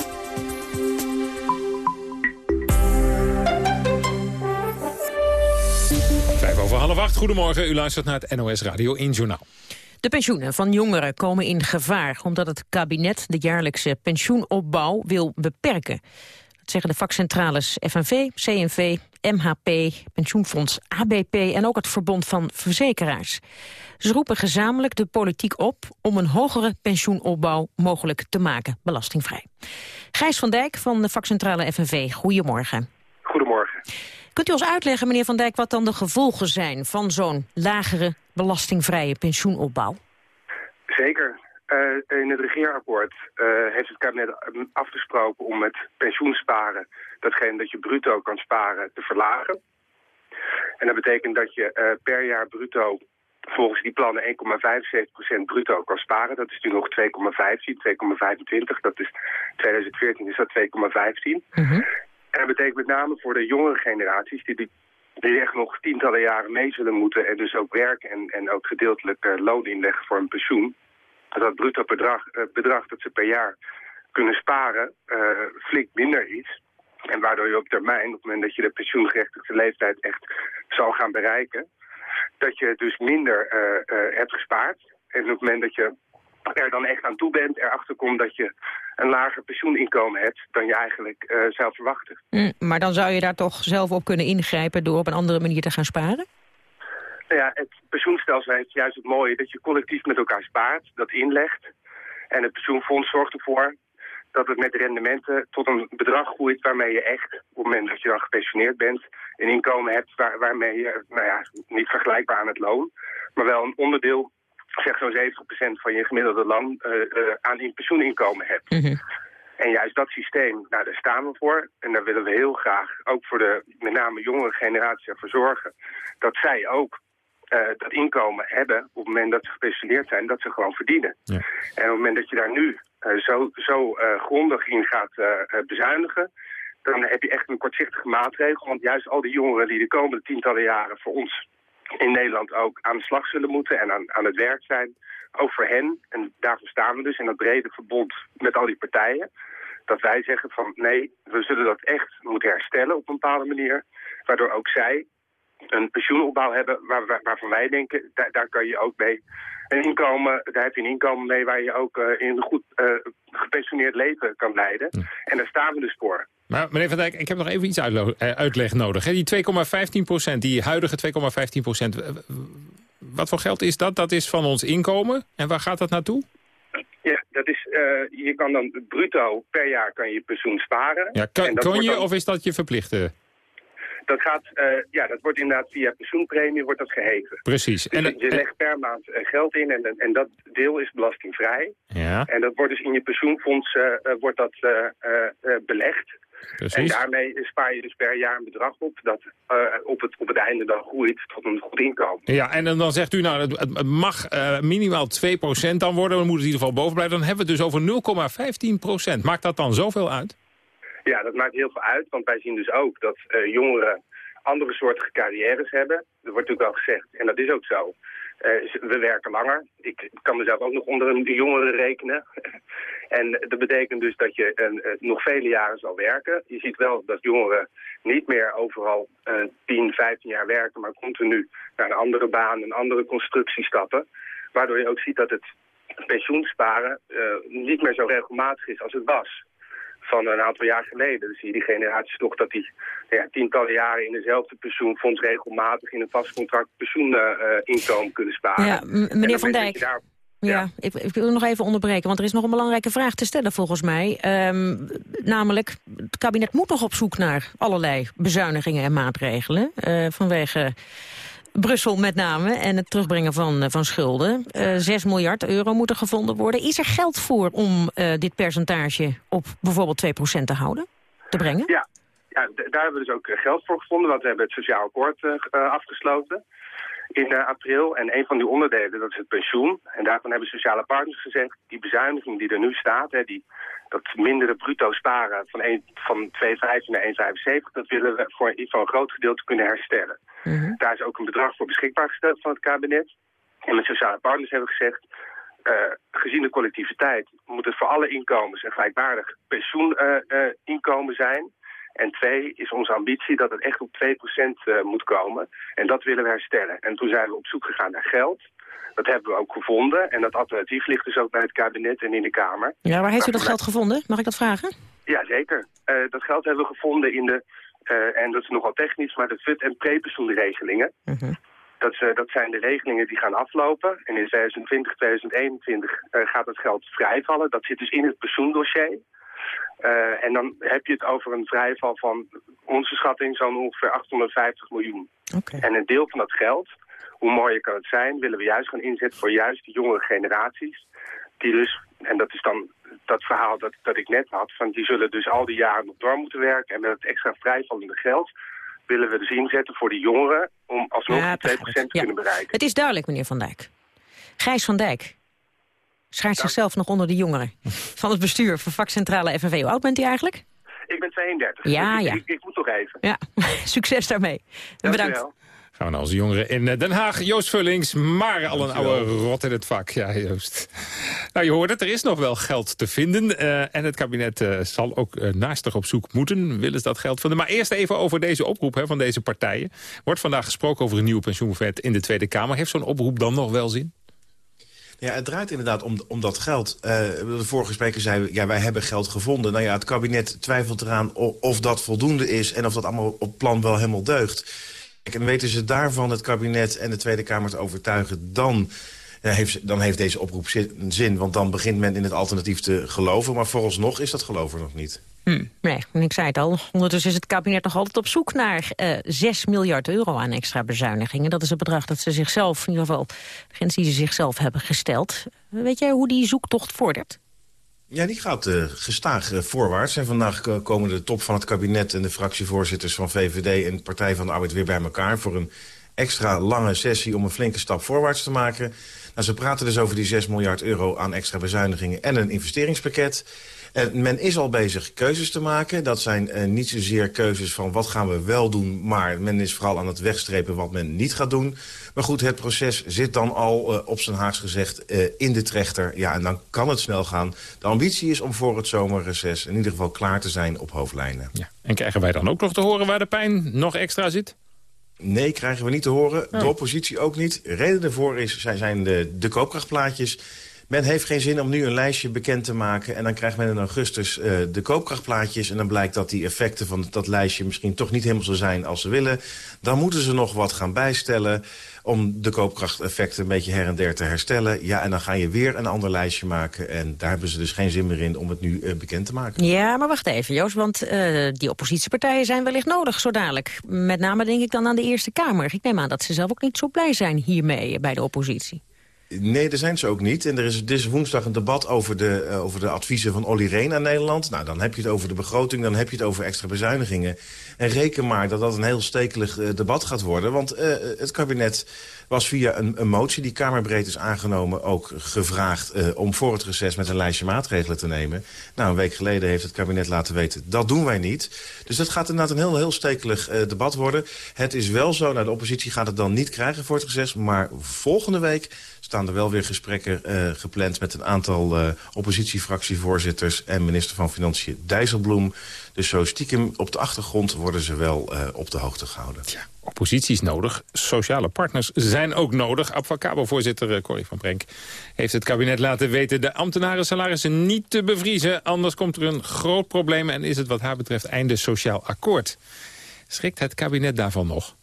over half acht. Goedemorgen, u luistert naar het NOS Radio 1 Journaal. De pensioenen van jongeren komen in gevaar... omdat het kabinet de jaarlijkse pensioenopbouw wil beperken. Dat zeggen de vakcentrales FNV, CNV, MHP, Pensioenfonds ABP... en ook het Verbond van Verzekeraars. Ze roepen gezamenlijk de politiek op om een hogere pensioenopbouw mogelijk te maken, belastingvrij. Gijs van Dijk van de vakcentrale FNV, goedemorgen. Goedemorgen. Kunt u ons uitleggen, meneer Van Dijk, wat dan de gevolgen zijn van zo'n lagere belastingvrije pensioenopbouw? Zeker. Uh, in het regeerakkoord uh, heeft het kabinet afgesproken om het pensioensparen, datgene dat je bruto kan sparen, te verlagen. En dat betekent dat je uh, per jaar bruto volgens die plannen 1,75% bruto kan sparen. Dat is nu nog 2,15, 2,25. Dat is 2014 is dat 2,15. Mm en dat betekent met name voor de jongere generaties... die, die echt nog tientallen jaren mee zullen moeten... en dus ook werken en, en ook gedeeltelijk uh, loon inleggen voor een pensioen... dat dat bruto bedrag, uh, bedrag dat ze per jaar kunnen sparen uh, flink minder is... En waardoor je op termijn, op het moment dat je de pensioengerechtigde leeftijd echt zal gaan bereiken... dat je dus minder hebt gespaard. En op het moment dat je er dan echt aan toe bent, erachter komt dat je een lager pensioeninkomen hebt dan je eigenlijk uh, zou verwachten. Mm, maar dan zou je daar toch zelf op kunnen ingrijpen door op een andere manier te gaan sparen? Nou ja, het pensioenstelsel heeft juist het mooie dat je collectief met elkaar spaart, dat inlegt. En het pensioenfonds zorgt ervoor dat het met rendementen tot een bedrag groeit waarmee je echt, op het moment dat je dan gepensioneerd bent, een inkomen hebt waar, waarmee je, nou ja, niet vergelijkbaar aan het loon, maar wel een onderdeel zeg zo'n 70% van je gemiddelde land uh, uh, aan in pensioeninkomen hebt. Mhm. En juist dat systeem, nou, daar staan we voor. En daar willen we heel graag, ook voor de met name jongere generatie, ervoor zorgen... dat zij ook uh, dat inkomen hebben op het moment dat ze gepensioneerd zijn, dat ze gewoon verdienen. Ja. En op het moment dat je daar nu uh, zo, zo uh, grondig in gaat bezuinigen, dan heb je echt een kortzichtige maatregel. Want juist al die jongeren die de komende tientallen jaren voor ons in Nederland ook aan de slag zullen moeten en aan, aan het werk zijn. Ook voor hen, en daarvoor staan we dus in dat brede verbond met al die partijen. Dat wij zeggen van nee, we zullen dat echt moeten herstellen op een bepaalde manier. Waardoor ook zij een pensioenopbouw hebben waar, waar, waarvan wij denken, daar, daar kan je ook mee een inkomen, daar heb je een inkomen mee waar je ook uh, in een goed uh, gepensioneerd leven kan leiden. Ja. En daar staan we dus voor. Maar meneer Van Dijk, ik heb nog even iets uitleg nodig. Hè? Die 2,15 procent, die huidige 2,15 procent, wat voor geld is dat? Dat is van ons inkomen. En waar gaat dat naartoe? Ja, dat is, uh, je kan dan bruto per jaar kan je pensioen sparen. Ja, kan, kon je dan... of is dat je verplichte? Dat, gaat, uh, ja, dat wordt inderdaad via pensioenpremie wordt dat geheven. Precies. Dus en, je legt per maand uh, geld in en, en dat deel is belastingvrij. Ja. En dat wordt dus in je pensioenfonds uh, wordt dat, belegd. Precies. En daarmee spaar je dus per jaar een bedrag op dat op, het, op het einde dan groeit tot een goed inkomen. Ja, en dan, dan zegt u, nou, het, het mag minimaal 2% dan worden. We moeten in ieder geval boven blijven. Dan hebben we het dus over 0,15%. Maakt dat dan zoveel uit? Ja, dat maakt heel veel uit. Want wij zien dus ook dat uh, jongeren andere soorten carrières hebben. Dat wordt natuurlijk wel gezegd. En dat is ook zo. Uh, we werken langer. Ik kan mezelf ook nog onder een jongere rekenen. en dat betekent dus dat je uh, nog vele jaren zal werken. Je ziet wel dat jongeren niet meer overal uh, 10, 15 jaar werken... maar continu naar een andere baan, een andere constructie stappen. Waardoor je ook ziet dat het pensioensparen niet meer zo regelmatig is als het was van een aantal jaar geleden. Dus je die generaties toch dat die ja, tientallen jaren in dezelfde pensioenfonds regelmatig in een vast contract pensioeninkomen kunnen sparen. Ja, meneer Van Dijk. Daar, ja, ja ik, ik, wil nog even onderbreken, want er is nog een belangrijke vraag te stellen volgens mij. Um, namelijk, het kabinet moet toch op zoek naar allerlei bezuinigingen en maatregelen uh, vanwege Brussel met name en het terugbrengen van, van schulden. Uh, 6 miljard euro moet er gevonden worden. Is er geld voor om uh, dit percentage op bijvoorbeeld 2% te houden, te brengen? Ja, ja daar hebben we dus ook geld voor gevonden, want we hebben het sociaal akkoord afgesloten. In uh, april. En een van die onderdelen, dat is het pensioen. En daarvan hebben sociale partners gezegd, die bezuiniging die er nu staat, hè, die, dat mindere bruto sparen van, een, van 2,5 naar 1,75, dat willen we voor, voor een groot gedeelte kunnen herstellen. Mhm. Daar is ook een bedrag voor beschikbaar gesteld van het kabinet. En met sociale partners hebben we gezegd, uh, gezien de collectiviteit moet het voor alle inkomens een gelijkwaardig pensioeninkomen uh, zijn. En twee is onze ambitie dat het echt op 2% uh, moet komen. En dat willen we herstellen. En toen zijn we op zoek gegaan naar geld. Dat hebben we ook gevonden. En dat alternatief ligt dus ook bij het kabinet en in de Kamer. Ja, waar heeft u dat geld gevonden? Mag ik dat vragen? Ja, zeker. Uh, dat geld hebben we gevonden in de, uh, en dat is nogal technisch, maar de FUT- en prepensioenregelingen. Uh -huh. Dat, dat, zijn de regelingen die gaan aflopen. En in 2020, 2021 uh, gaat het geld vrijvallen. Dat zit dus in het pensioendossier. Uh, en dan heb je het over een vrijval van onze schatting zo'n ongeveer 850 miljoen. Okay. En een deel van dat geld, hoe mooier kan het zijn, willen we juist gaan inzetten voor juist de jongere generaties. Die dus, en dat is dan dat verhaal dat, dat ik net had, van die zullen dus al die jaren nog door moeten werken. En met het extra vrijvallende geld willen we dus inzetten voor die jongeren om alsnog ja, die 2% te ja. kunnen bereiken. Het is duidelijk, meneer Van Dijk. Gijs van Dijk schaart zichzelf nog onder de jongeren van het bestuur van vakcentrale FNV. Hoe oud bent u eigenlijk? Ik ben 32. Ja, dus ja. Ik, ik, ik, moet nog even. Ja, succes daarmee. En bedankt. Gaan we naar onze jongeren in eh, Den Haag. Joost Vullings, maar al een oude rot in het vak. Ja, Joost. Nou, je hoort het, er is nog wel geld te vinden. Uh, en het kabinet uh, zal ook uh, naastig op zoek moeten. Willen ze dat geld vinden. Maar eerst even over deze oproep hè, van deze partijen. Wordt vandaag gesproken over een nieuwe pensioenwet in de Tweede Kamer. Heeft zo'n oproep dan nog wel zin? Ja, het draait inderdaad om, om dat geld. Uh, de vorige spreker zei, ja, wij hebben geld gevonden. Nou ja, het kabinet twijfelt eraan of, of dat voldoende is... en of dat allemaal op plan wel helemaal deugt. En weten ze daarvan het kabinet en de Tweede Kamer te overtuigen... dan, uh, heeft, dan heeft deze oproep zin, want dan begint men in het alternatief te geloven. Maar vooralsnog is dat geloven nog niet. Hm, nee, ik zei het al. Ondertussen is het kabinet nog altijd op zoek naar uh, 6 miljard euro aan extra bezuinigingen. Dat is het bedrag dat ze zichzelf, in ieder geval de grens die ze zichzelf hebben gesteld. Weet jij hoe die zoektocht vordert? Ja, die gaat uh, gestaag uh, voorwaarts. En vandaag uh, komen de top van het kabinet en de fractievoorzitters van VVD en Partij van de Arbeid weer bij elkaar... voor een extra lange sessie om een flinke stap voorwaarts te maken. Nou, ze praten dus over die 6 miljard euro aan extra bezuinigingen en een investeringspakket. En men is al bezig keuzes te maken. Dat zijn uh, niet zozeer keuzes van wat gaan we wel doen... maar men is vooral aan het wegstrepen wat men niet gaat doen. Maar goed, het proces zit dan al, uh, op zijn Haags gezegd, in de trechter. Ja, en dan kan het snel gaan. De ambitie is om voor het zomerreces in ieder geval klaar te zijn op hoofdlijnen. Ja. En krijgen wij dan ook nog te horen waar de pijn nog extra zit? Nee, krijgen we niet te horen. Oh. De oppositie ook niet. Reden ervoor is, zijn de, de koopkrachtplaatjes... Men heeft geen zin om nu een lijstje bekend te maken... en dan krijgt men in augustus uh, de koopkrachtplaatjes... en dan blijkt dat die effecten van dat lijstje misschien toch niet helemaal zo zijn als ze willen. Dan moeten ze nog wat gaan bijstellen om de koopkrachteffecten een beetje her en der te herstellen. Ja, en dan ga je weer een ander lijstje maken. En daar hebben ze dus geen zin meer in om het nu uh, bekend te maken. Ja, maar wacht even, Joost, want uh, die oppositiepartijen zijn wellicht nodig zo dadelijk. Met name denk ik dan aan de Eerste Kamer. Ik neem aan dat ze zelf ook niet zo blij zijn hiermee bij de oppositie. Nee, daar zijn ze ook niet. En er is dus woensdag een debat over de, uh, over de adviezen van Olly Reen aan Nederland. Nou, dan heb je het over de begroting, dan heb je het over extra bezuinigingen. En reken maar dat dat een heel stekelig uh, debat gaat worden. Want uh, het kabinet was via een, een, motie die kamerbreed is aangenomen... ook gevraagd om voor het reces met een lijstje maatregelen te nemen. Nou, een week geleden heeft het kabinet laten weten, dat doen wij niet. Dus dat gaat inderdaad een heel, heel stekelig debat worden. Het is wel zo, nou, de oppositie gaat het dan niet krijgen voor het reces... maar volgende week staan er wel weer gesprekken uh, gepland... met een aantal uh, oppositiefractievoorzitters en minister van Financiën Dijsselbloem. Dus zo stiekem op de achtergrond worden ze wel uh, op de hoogte gehouden. Ja, oppositie is nodig. Sociale partners zijn ook nodig. Abfacabo-voorzitter Corrie van Brenk heeft het kabinet laten weten... de ambtenaren salarissen niet te bevriezen. Anders komt er een groot probleem en is het wat haar betreft einde sociaal akkoord. Schrikt het kabinet daarvan nog?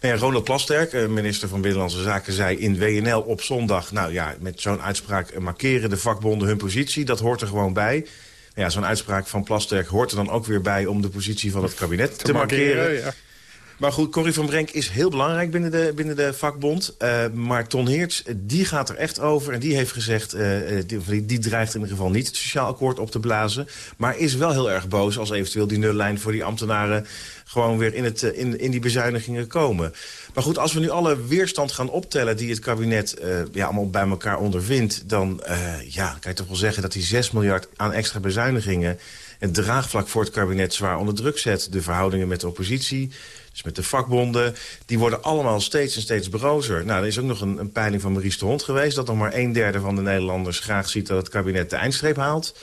Nou ja, Ronald Plasterk, minister van Binnenlandse Zaken, zei in WNL op zondag... nou ja, met zo'n uitspraak markeren de vakbonden hun positie. Dat hoort er gewoon bij. Ja, zo'n uitspraak van Plasterk hoort er dan ook weer bij... om de positie van het kabinet te, te markeren. markeren ja. Maar goed, Corrie van Brenk is heel belangrijk binnen de, binnen de vakbond. Uh, maar Ton Heerts, die gaat er echt over. En die heeft gezegd, uh, die, die, dreigt in ieder geval niet het sociaal akkoord op te blazen. Maar is wel heel erg boos als eventueel die nullijn voor die ambtenaren... gewoon weer in, het, in, in die bezuinigingen komen. Maar goed, als we nu alle weerstand gaan optellen die het kabinet uh, ja, allemaal bij elkaar ondervindt... dan uh, ja, kan je toch wel zeggen dat die 6 miljard aan extra bezuinigingen... het draagvlak voor het kabinet zwaar onder druk zet. De verhoudingen met de oppositie, dus met de vakbonden... die worden allemaal steeds en steeds brozer. Nou, er is ook nog een, een peiling van Maurice de Hond geweest... dat nog maar een derde van de Nederlanders graag ziet dat het kabinet de eindstreep haalt...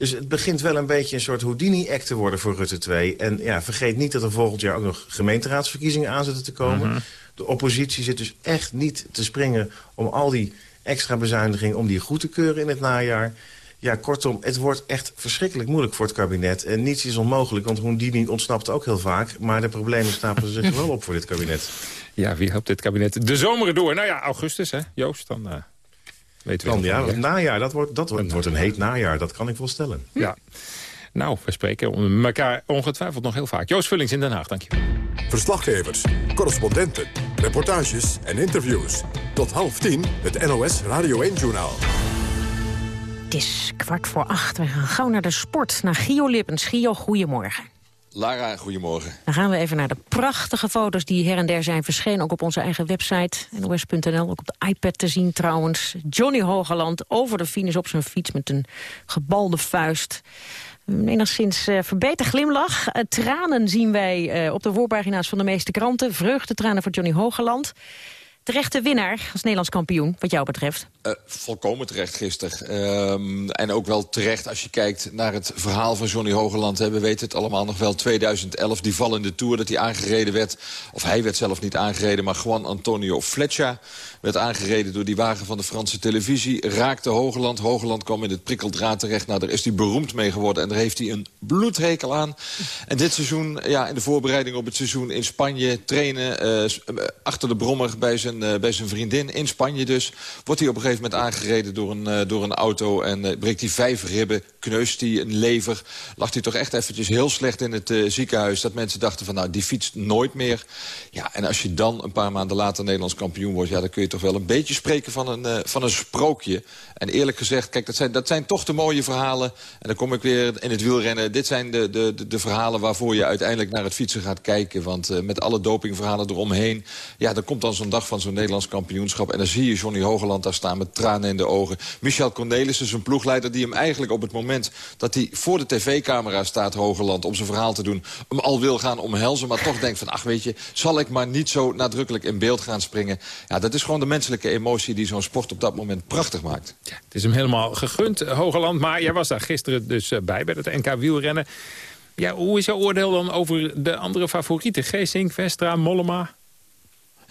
Dus het begint wel een beetje een soort Houdini-act te worden voor Rutte 2. En ja, vergeet niet dat er volgend jaar ook nog gemeenteraadsverkiezingen aan zitten te komen. Mhm. De oppositie zit dus echt niet te springen om al die extra bezuinigingen... om die goed te keuren in het najaar. Ja, kortom, het wordt echt verschrikkelijk moeilijk voor het kabinet. En niets is onmogelijk, want Houdini ontsnapt ook heel vaak. Maar de problemen stapelen zich wel op voor dit kabinet. Ja, wie helpt dit kabinet de zomer door? Nou ja, augustus, hè, Joost, dan... Uh... Weten we dan, ja, het najaar, dat wordt, dat wordt, wordt een heet najaar, dat kan ik wel stellen. Ja. Nou, we spreken elkaar ongetwijfeld nog heel vaak. Joost Vullings in Den Haag, dankjewel. Verslaggevers, correspondenten, reportages en interviews. Tot half tien het NOS Radio 1-journaal. Het is kwart voor acht. We gaan gauw naar de sport. Naar Gio Lippens. Gio, goedemorgen. Lara, goedemorgen. Dan gaan we even naar de prachtige foto's die her en der zijn verschenen. Ook op onze eigen website, nos.nl. Ook op de iPad te zien trouwens. Johnny Hogeland over de finish op zijn fiets met een gebalde vuist. Een enigszins uh, verbeterd glimlach. Uh, tranen zien wij uh, op de voorpagina's van de meeste kranten. Vreugdetranen voor Johnny Hogeland. Terechte winnaar als Nederlands kampioen, wat jou betreft. Uh, volkomen terecht gisteren. Uh, en ook wel terecht als je kijkt naar het verhaal van Johnny Hogeland. We weten het allemaal nog wel. 2011, die vallende Tour dat hij aangereden werd. Of hij werd zelf niet aangereden, maar Juan Antonio Fletcher werd aangereden door die wagen van de Franse televisie. Raakte Hogeland. Hogeland kwam in het prikkeldraad terecht. Nou, daar is hij beroemd mee geworden. En daar heeft hij een bloedhekel aan. En dit seizoen, ja, in de voorbereiding op het seizoen in Spanje... trainen uh, achter de brommer bij zijn, bij zijn vriendin in Spanje dus... wordt hij op een gegeven moment aangereden door een, uh, door een auto... en breekt hij vijf ribben, kneust hij een lever. Lag hij toch echt eventjes heel slecht in het ziekenhuis... dat mensen dachten van, nou, die fietst nooit meer. Ja, en als je dan een paar maanden later Nederlands kampioen wordt... ja, dan kun je toch wel een beetje spreken van een, van een sprookje. En eerlijk gezegd, kijk, dat zijn, dat zijn toch de mooie verhalen. En dan kom ik weer in het wielrennen. Dit zijn de, de, de, verhalen waarvoor je uiteindelijk naar het fietsen gaat kijken. Want met alle dopingverhalen eromheen... ja, dan komt dan zo'n dag van zo'n Nederlands kampioenschap... en dan zie je Johnny Hogeland daar staan met tranen in de ogen. Michel Cornelissen, zijn ploegleider, die hem eigenlijk op het moment... dat hij voor de tv-camera staat, Hogeland, om zijn verhaal te doen... hem al wil gaan omhelzen, maar toch denkt van... ach, weet je, zal ik maar niet zo nadrukkelijk in beeld gaan springen. Ja, dat is gewoon de menselijke emotie die zo'n sport op dat moment prachtig maakt. Ja, het is hem helemaal gegund, Hogeland. Maar jij was daar gisteren dus eh, bij, bij het NK wielrennen. Ja, hoe is jouw oordeel dan over de andere favorieten? Geesink, Vestra, Mollema?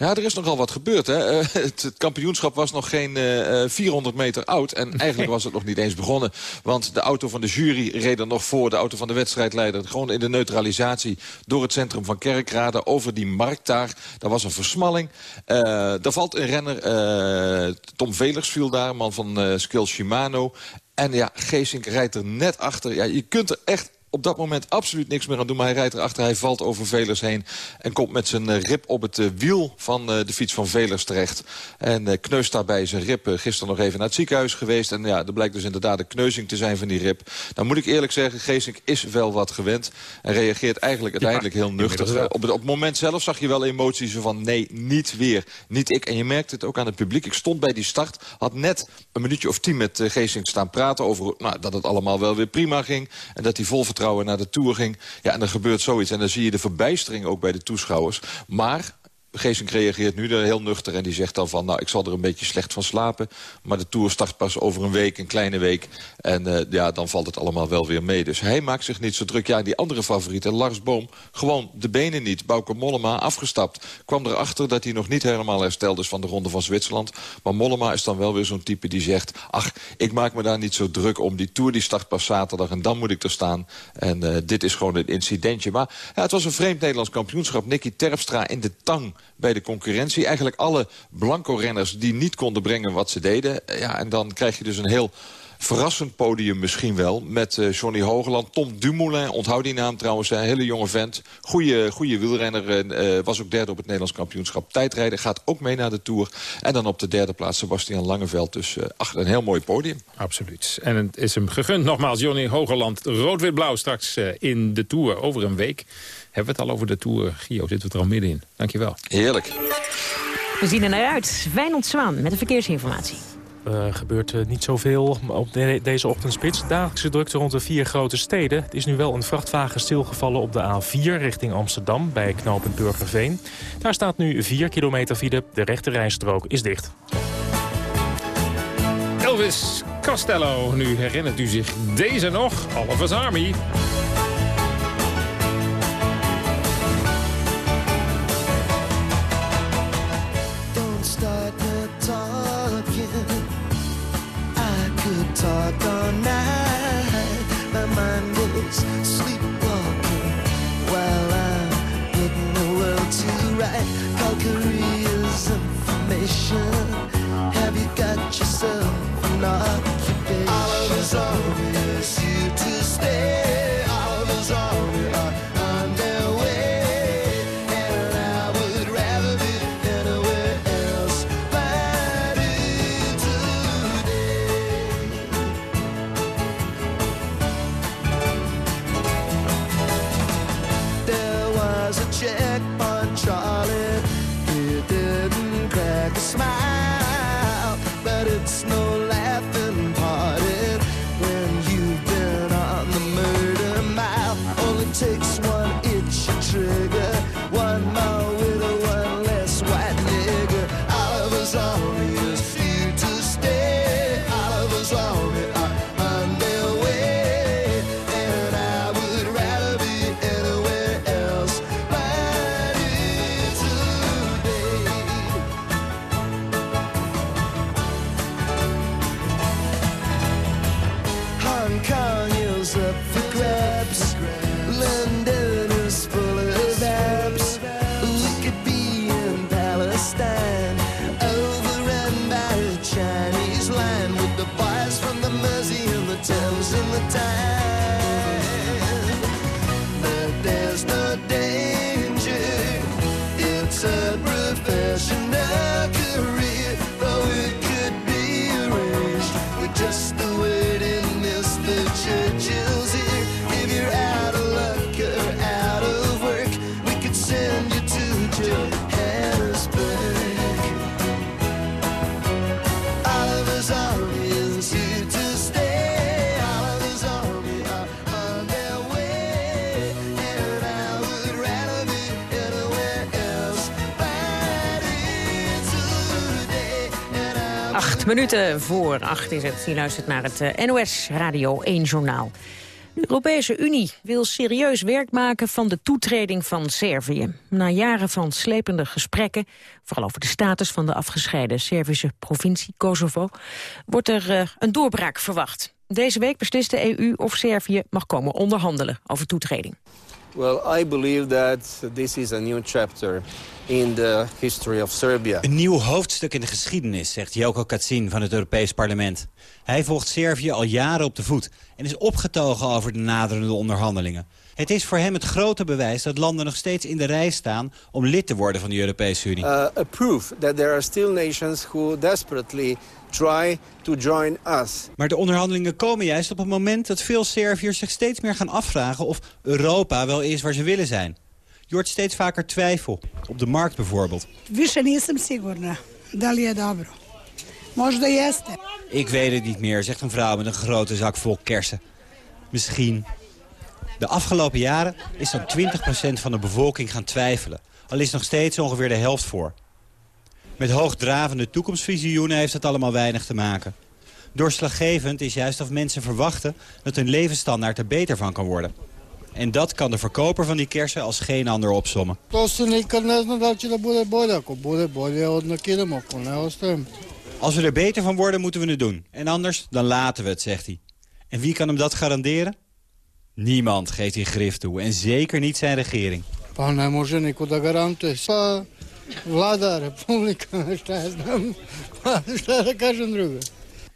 Ja, er is nogal wat gebeurd. Hè? Eh, het, kampioenschap was nog geen uh, eh, 400 meter oud. En eigenlijk was het nog niet eens begonnen. Want de auto van de jury reed er nog voor. De auto van de wedstrijdleider. Gewoon in de neutralisatie door het centrum van Kerkrade. Over die markt daar. Daar was een versmalling. Uh, er valt een renner. Tom Velers viel daar. Man van Skill Shimano. En ja, Geesink rijdt er net achter. Ja, je kunt er echt op dat moment absoluut niks meer aan doen. Maar hij rijdt erachter, hij valt over Velers heen... en komt met zijn eh, rib op het eh, wiel van eh, de fiets van Velers terecht. En kneust daarbij zijn rib. Gisteren nog even naar het ziekenhuis geweest. En ja, er blijkt dus inderdaad een kneuzing te zijn van die rib. Dan moet ik eerlijk zeggen, Geesink is wel wat gewend... en reageert eigenlijk uiteindelijk heel nuchter. Op het, op het moment zelf zag je wel emoties van... nee, niet weer, niet ik. En je merkt het ook aan het publiek. Ik stond bij die start, had net een minuutje of tien met Geesink staan praten... over nou, dat het allemaal wel weer prima ging... en dat hij vol vertrouwen naar de Tour ging. Ja, en er gebeurt zoiets. En dan zie je de verbijstering ook bij de toeschouwers. Maar Geesink reageert nu er heel nuchter en die zegt dan van... nou, ik zal er een beetje slecht van slapen. Maar de Tour start pas over een week, een kleine week. En uh, ja, dan valt het allemaal wel weer mee. Dus hij maakt zich niet zo druk. Ja, die andere favorieten, Lars Boom, gewoon de benen niet. Bauke Mollema afgestapt. Kwam erachter dat hij nog niet helemaal hersteld is van de Ronde van Zwitserland. Maar Mollema is dan wel weer zo'n type die zegt... ach, ik maak me daar niet zo druk om. Die Tour die start pas zaterdag en dan moet ik er staan. En uh, dit is gewoon een incidentje. Maar ja, het was een vreemd Nederlands kampioenschap. Nicky Terpstra in de tang bij de concurrentie. Eigenlijk alle blanco-renners die niet konden brengen wat ze deden. Ja, en dan krijg je dus een heel verrassend podium misschien wel. Met uh, Johnny Hogeland, Tom Dumoulin, onthoud die naam trouwens. Een hele jonge vent, goede, goede wielrenner. was ook derde op het Nederlands kampioenschap tijdrijden. Gaat ook mee naar de Tour. En dan op de derde plaats Sebastian Langeveld. Dus ach, een heel mooi podium. Absoluut. En het is hem gegund nogmaals, Johnny Hogeland. Rood-wit-blauw straks in de Tour over een week. Hebben we het al over de Tour? Gio, zitten we er al middenin. Dankjewel. Heerlijk. We zien er naar uit. Wijnand Zwaan met de verkeersinformatie. Er uh, gebeurt uh, niet zoveel op de, deze ochtendspits. Dagelijkse drukte rond de vier grote steden. Het is nu wel een vrachtwagen stilgevallen op de A4 richting Amsterdam... bij knooppunt Burgerveen. Daar staat nu 4 kilometer file. De rechte rijstrook is dicht. Elvis Costello. Nu herinnert u zich deze nog. Oliver's Army. Minuten voor acht is het. Je luistert naar het eh, NOS Radio 1 Journaal. De Europese Unie wil serieus werk maken van de toetreding van Servië. Na jaren van slepende gesprekken, vooral over de status van de afgescheiden Servische provincie Kosovo, wordt er eh, een doorbraak verwacht. Deze week beslist de EU of Servië mag komen onderhandelen over toetreding. Well, I believe that this is a new chapter in the history of Serbia. Een nieuw hoofdstuk in de geschiedenis, zegt Joko Kacin van het Europees Parlement. Hij volgt Servië al jaren op de voet en is opgetogen over de naderende onderhandelingen. Het is voor hem het grote bewijs dat landen nog steeds in de rij staan om lid te worden van de Europese Unie. Uh, a proof that there are still nations who desperately try to join us. Maar de onderhandelingen komen juist op het moment dat veel Serviërs zich steeds meer gaan afvragen of Europa wel is waar ze willen zijn. Je hoort steeds vaker twijfel, op de markt bijvoorbeeld. Više nisam sigurna da li je dobro. Možda jeste. Ik weet het niet meer, zegt een vrouw met een grote zak vol kersen. Misschien. De afgelopen jaren is dan 20% van de bevolking gaan twijfelen. Al is nog steeds ongeveer de helft voor. Met hoogdravende toekomstvisioenen heeft het allemaal weinig te maken. Doorslaggevend is juist of mensen verwachten dat hun levensstandaard er beter van kan worden. En dat kan de verkoper van die kersen als geen ander opsommen. Als we er beter van worden, moeten we het doen. En anders, dan laten we het, zegt hij. En wie kan hem dat garanderen? Niemand geeft hij grif toe. En zeker niet zijn regering. Vlada republika.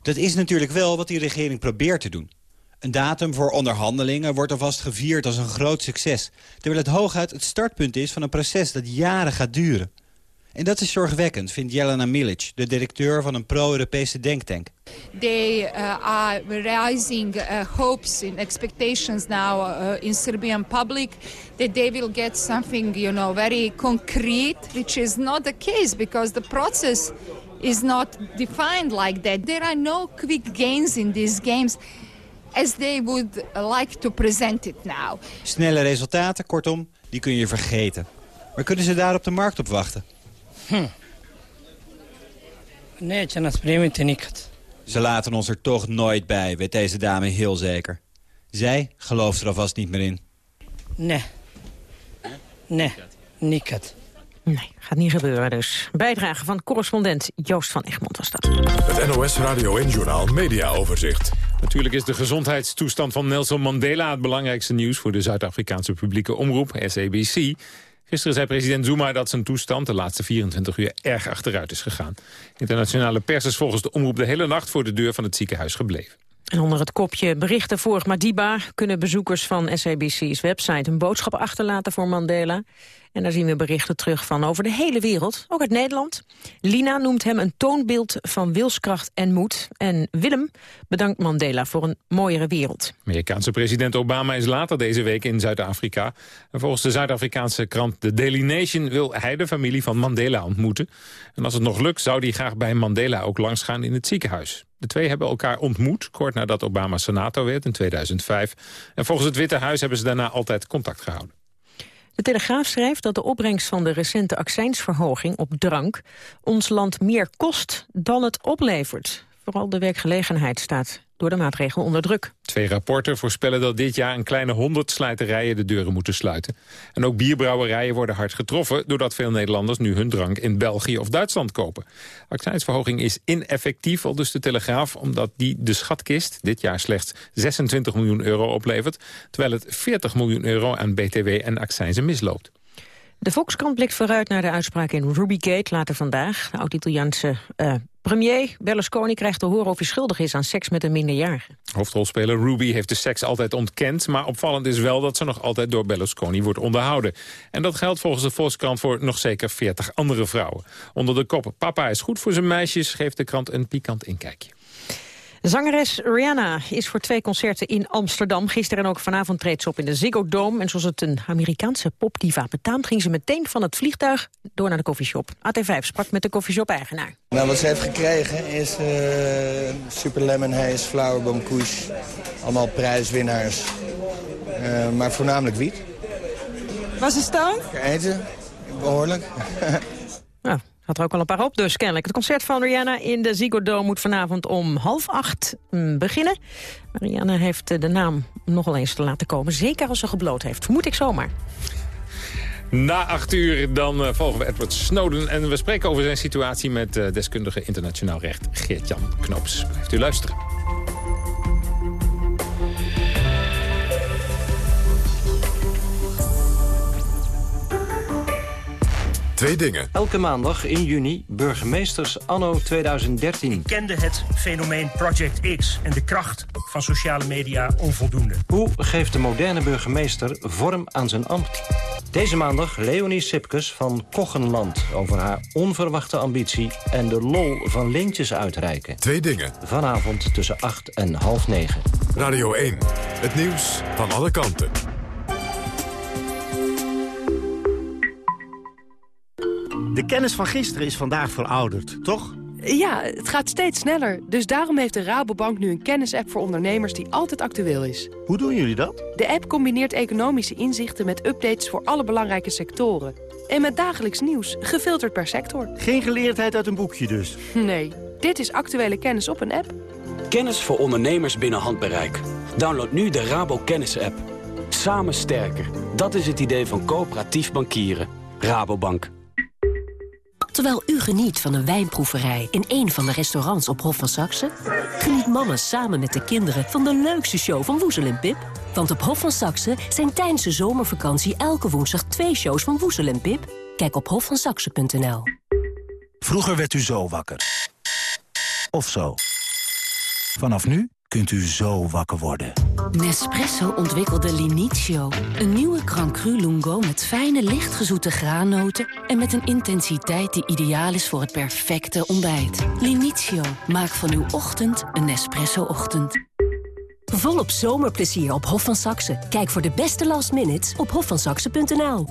Dat is natuurlijk wel wat die regering probeert te doen. Een datum voor onderhandelingen wordt alvast gevierd als een groot succes... terwijl het hooguit het startpunt is van een proces dat jaren gaat duren. En dat is zorgwekkend, vindt Jelena Milic, de directeur van een pro-Europese denktank. They uh, are raising uh, hopes and expectations now uh, in Serbian public that they will get something, you know, very concrete, which is not the case because the process is not defined like that. There are no quick gains in these games as they would like to present it now. Snelle resultaten, kortom, die kun je vergeten. Maar kunnen ze daar op de markt op wachten? Hm. Neće nas primiti nikad. Ze laten ons er toch nooit bij, weet deze dame heel zeker. Zij gelooft er alvast niet meer in. Nee. Nee, nikad. Nee, gaat niet gebeuren dus. Bijdrage van correspondent Joost van Egmond was dat. Het NOS Radio en Journaal Media Overzicht. Natuurlijk is de gezondheidstoestand van Nelson Mandela het belangrijkste nieuws voor de Zuid-Afrikaanse publieke omroep, SABC. Gisteren zei president Zuma dat zijn toestand de laatste 24 uur erg achteruit is gegaan. Internationale pers is volgens de omroep de hele nacht voor de deur van het ziekenhuis gebleven. En onder het kopje berichten voor Madiba kunnen bezoekers van SABC's website een boodschap achterlaten voor Mandela. En daar zien we berichten terug van over de hele wereld, ook uit Nederland. Lina noemt hem een toonbeeld van wilskracht en moed. En Willem bedankt Mandela voor een mooiere wereld. Amerikaanse president Obama is later deze week in Zuid-Afrika. En volgens de Zuid-Afrikaanse krant The Daily Nation wil hij de familie van Mandela ontmoeten. En als het nog lukt zou hij graag bij Mandela ook langsgaan in het ziekenhuis. De twee hebben elkaar ontmoet, kort nadat Obama senator werd in 2005. En volgens het Witte Huis hebben ze daarna altijd contact gehouden. De Telegraaf schrijft dat de opbrengst van de recente accijnsverhoging op drank ons land meer kost dan het oplevert. Vooral de werkgelegenheid staat door de maatregel onder druk. Twee rapporten voorspellen dat dit jaar een kleine 100 slijterijen de deuren moeten sluiten. En ook bierbrouwerijen worden hard getroffen... doordat veel Nederlanders nu hun drank in België of Duitsland kopen. Accijnsverhoging is ineffectief, al dus de Telegraaf... omdat die de schatkist dit jaar slechts 26 miljoen euro oplevert... terwijl het 40 miljoen euro aan BTW en accijnzen misloopt. De Volkskrant blikt vooruit naar de uitspraak in Rubygate later vandaag. De oud-Italiaanse uh, premier Berlusconi krijgt te horen of hij schuldig is aan seks met een minderjarige. Hoofdrolspeler Ruby heeft de seks altijd ontkend... maar opvallend is wel dat ze nog altijd door Berlusconi wordt onderhouden. En dat geldt volgens de Volkskrant voor nog zeker 40 andere vrouwen. Onder de kop Papa is goed voor zijn meisjes... geeft de krant een pikant inkijkje. Zangeres Rihanna is voor twee concerten in Amsterdam. Gisteren en ook vanavond treedt ze op in de Ziggo Dome. En zoals het een Amerikaanse popdiva betaamt... ging ze meteen van het vliegtuig door naar de koffieshop. AT5 sprak met de koffieshop-eigenaar. Nou, wat ze heeft gekregen is uh, Super Lemon Haze, Flowerbomb Kush. Allemaal prijswinnaars. Uh, maar voornamelijk wiet. Was het staan? Eten, behoorlijk. Nou, had er ook al een paar op dus kennelijk. Het concert van Rihanna in de Ziggo Dome moet vanavond om half acht mm, beginnen. Rihanna heeft eh, de naam nogal eens te laten komen. Zeker als ze gebloot heeft. Vermoed ik zomaar. Na acht uur dan uh, volgen we Edward Snowden. En we spreken over zijn situatie met uh, deskundige internationaal recht Geert-Jan Knoops. Blijft u luisteren. Twee dingen. Elke maandag in juni burgemeesters anno 2013. Ik kende het fenomeen Project X en de kracht van sociale media onvoldoende. Hoe geeft de moderne burgemeester vorm aan zijn ambt? Deze maandag Leonie Sipkes van Kochenland... over haar onverwachte ambitie en de lol van lintjes uitreiken. Twee dingen. Vanavond tussen 8 en half 9. Radio 1. Het nieuws van alle kanten. De kennis van gisteren is vandaag verouderd, toch? Ja, het gaat steeds sneller. Dus daarom heeft de Rabobank nu een kennisapp voor ondernemers die altijd actueel is. Hoe doen jullie dat? De app combineert economische inzichten met updates voor alle belangrijke sectoren. En met dagelijks nieuws, gefilterd per sector. Geen geleerdheid uit een boekje dus? Nee, dit is actuele kennis op een app. Kennis voor ondernemers binnen handbereik. Download nu de Rabo Kennis app. Samen sterker. Dat is het idee van coöperatief bankieren. Rabobank. Terwijl u geniet van een wijnproeverij in een van de restaurants op Hof van Saxe... geniet mama samen met de kinderen van de leukste show van Woezel en Pip. Want op Hof van Saxe zijn tijdens de zomervakantie elke woensdag twee shows van Woezel en Pip. Kijk op hofvansaxe.nl. Vroeger werd u zo wakker. Of zo. Vanaf nu kunt u zo wakker worden. Nespresso ontwikkelde Linizio. Een nieuwe Grand Cru Lungo met fijne, lichtgezoete graannoten... en met een intensiteit die ideaal is voor het perfecte ontbijt. Linizio, maak van uw ochtend een Nespresso-ochtend. Volop zomerplezier op Hof van Saxe. Kijk voor de beste last minutes op hofvansaxe.nl.